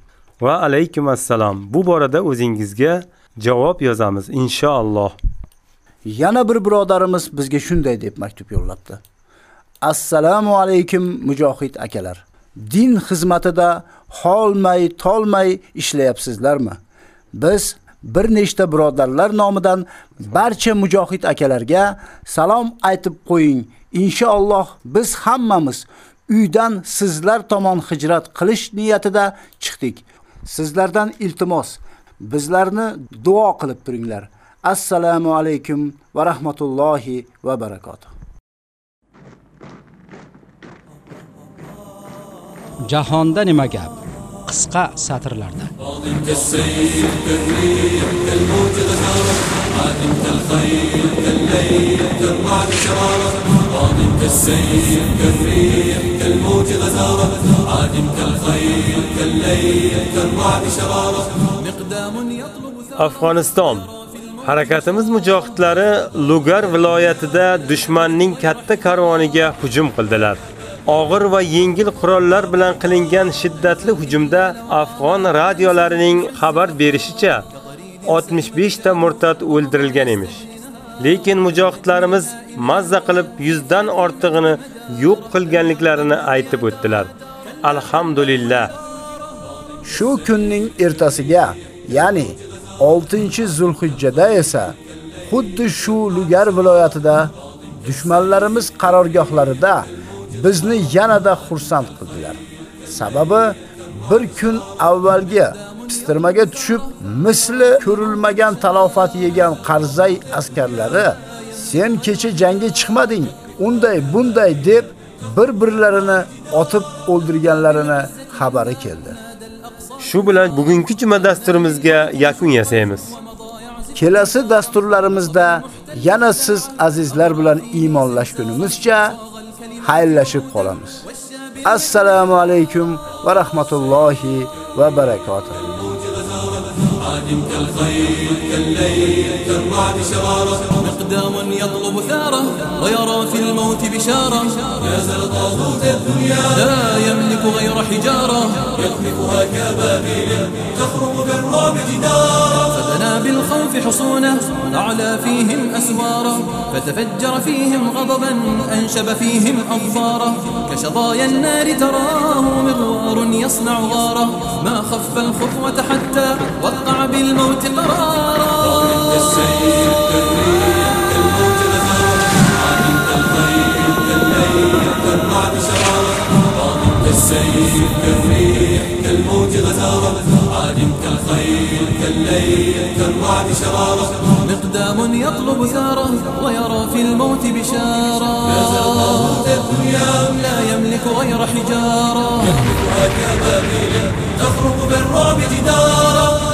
Va alaykum assalom. Bu borada o'zingizga javob yozamiz inshaalloh. Yana bir birodarimiz bizga shunday deb maktub yo'llabdi. Assalomu alaykum mujohid akalar. Din xizmatida holmay, tolmay ishlayapsizlarmi? Biz bir nechta birodarlar nomidan barcha mujohid akalarga salom aytib qo'ying. Inshaalloh biz hammamiz uydan sizlar tomon hijrat qilish niyatida chiqdik. Sizlardan iltimos, bizlarni duo qilib turinglar. Assalomu alaykum va rahmatullohi va barakotuh. Jahonda nima gap? Qisqa satrlarda. كالسيف كالريح كالموج غزارة عادم كالخيل كالليل كالرعد شرارة قاضم كالسيف كالريح كالموج غزارة عادم كالخيل كالليل كالرعد شرارة مقدام يطلب Afg'oniston harakatimiz mujohidlari Lugar viloyatida dushmanning katta karvoniga hujum qildilar. Og'ir va yengil qurollar bilan qilingan shiddatli hujumda afg'on radiolarining xabar berishicha 65 ta murtad o'ldirilgan emish. Lekin mujohidlarimiz mazza qilib 100 dan ortig'ini yo'q qilganliklarini aytib o'tdilar. Alhamdulillah. Shu kunning ertasiga, ya'ni 6-Zulhijjada esa xuddi shu Lugar viloyatida dushmanlarimiz qarorgohlarida bizni yanada xursand qildilar. Sababi bir kun avvalgi pistirmaga tushib, misli ko'rilmagan talofat yegan Qarzay askarlari sen kecha jangga chiqmading, unday bunday deb bir-birlarini otib o'ldirganlarini xabari keldi. Shu bilan bugungi juma dasturimizga yakun yasaymiz. Kelasi dasturlarimizda yana siz azizlar bilan iymonlashgunimizcha xayrlashib qolamiz. Assalomu alaykum va rahmatullohi va barakotuh. عادم كالخيل كالليل كالرعد شرارة مقدام يطلب ثارة ويرى في الموت بشارة يا طاغوت الدنيا لا يملك غير حجارة يقذفها كبابيل تخرج بالرعب جدارا فبنى بالخوف حصونه أعلى فيهم أسوارا فتفجر فيهم غضبا أنشب فيهم أظفارا. كشظايا النار تراه مغوار يصنع غارا. ما خف الخطوة حتى وقع بالموت قرارا. كالسيف كالريح كالموت كالخيل كالليل كالرعد شرارة كالسيف كالريح كالموج غزارة عادم كالخيل كالليل كالرعد شرارة. مقدام يطلب ثاره ويرى في الموت بشارة. لا يملك غير حجارة. يخلقها كبابيل تخرج بالرعب جدارا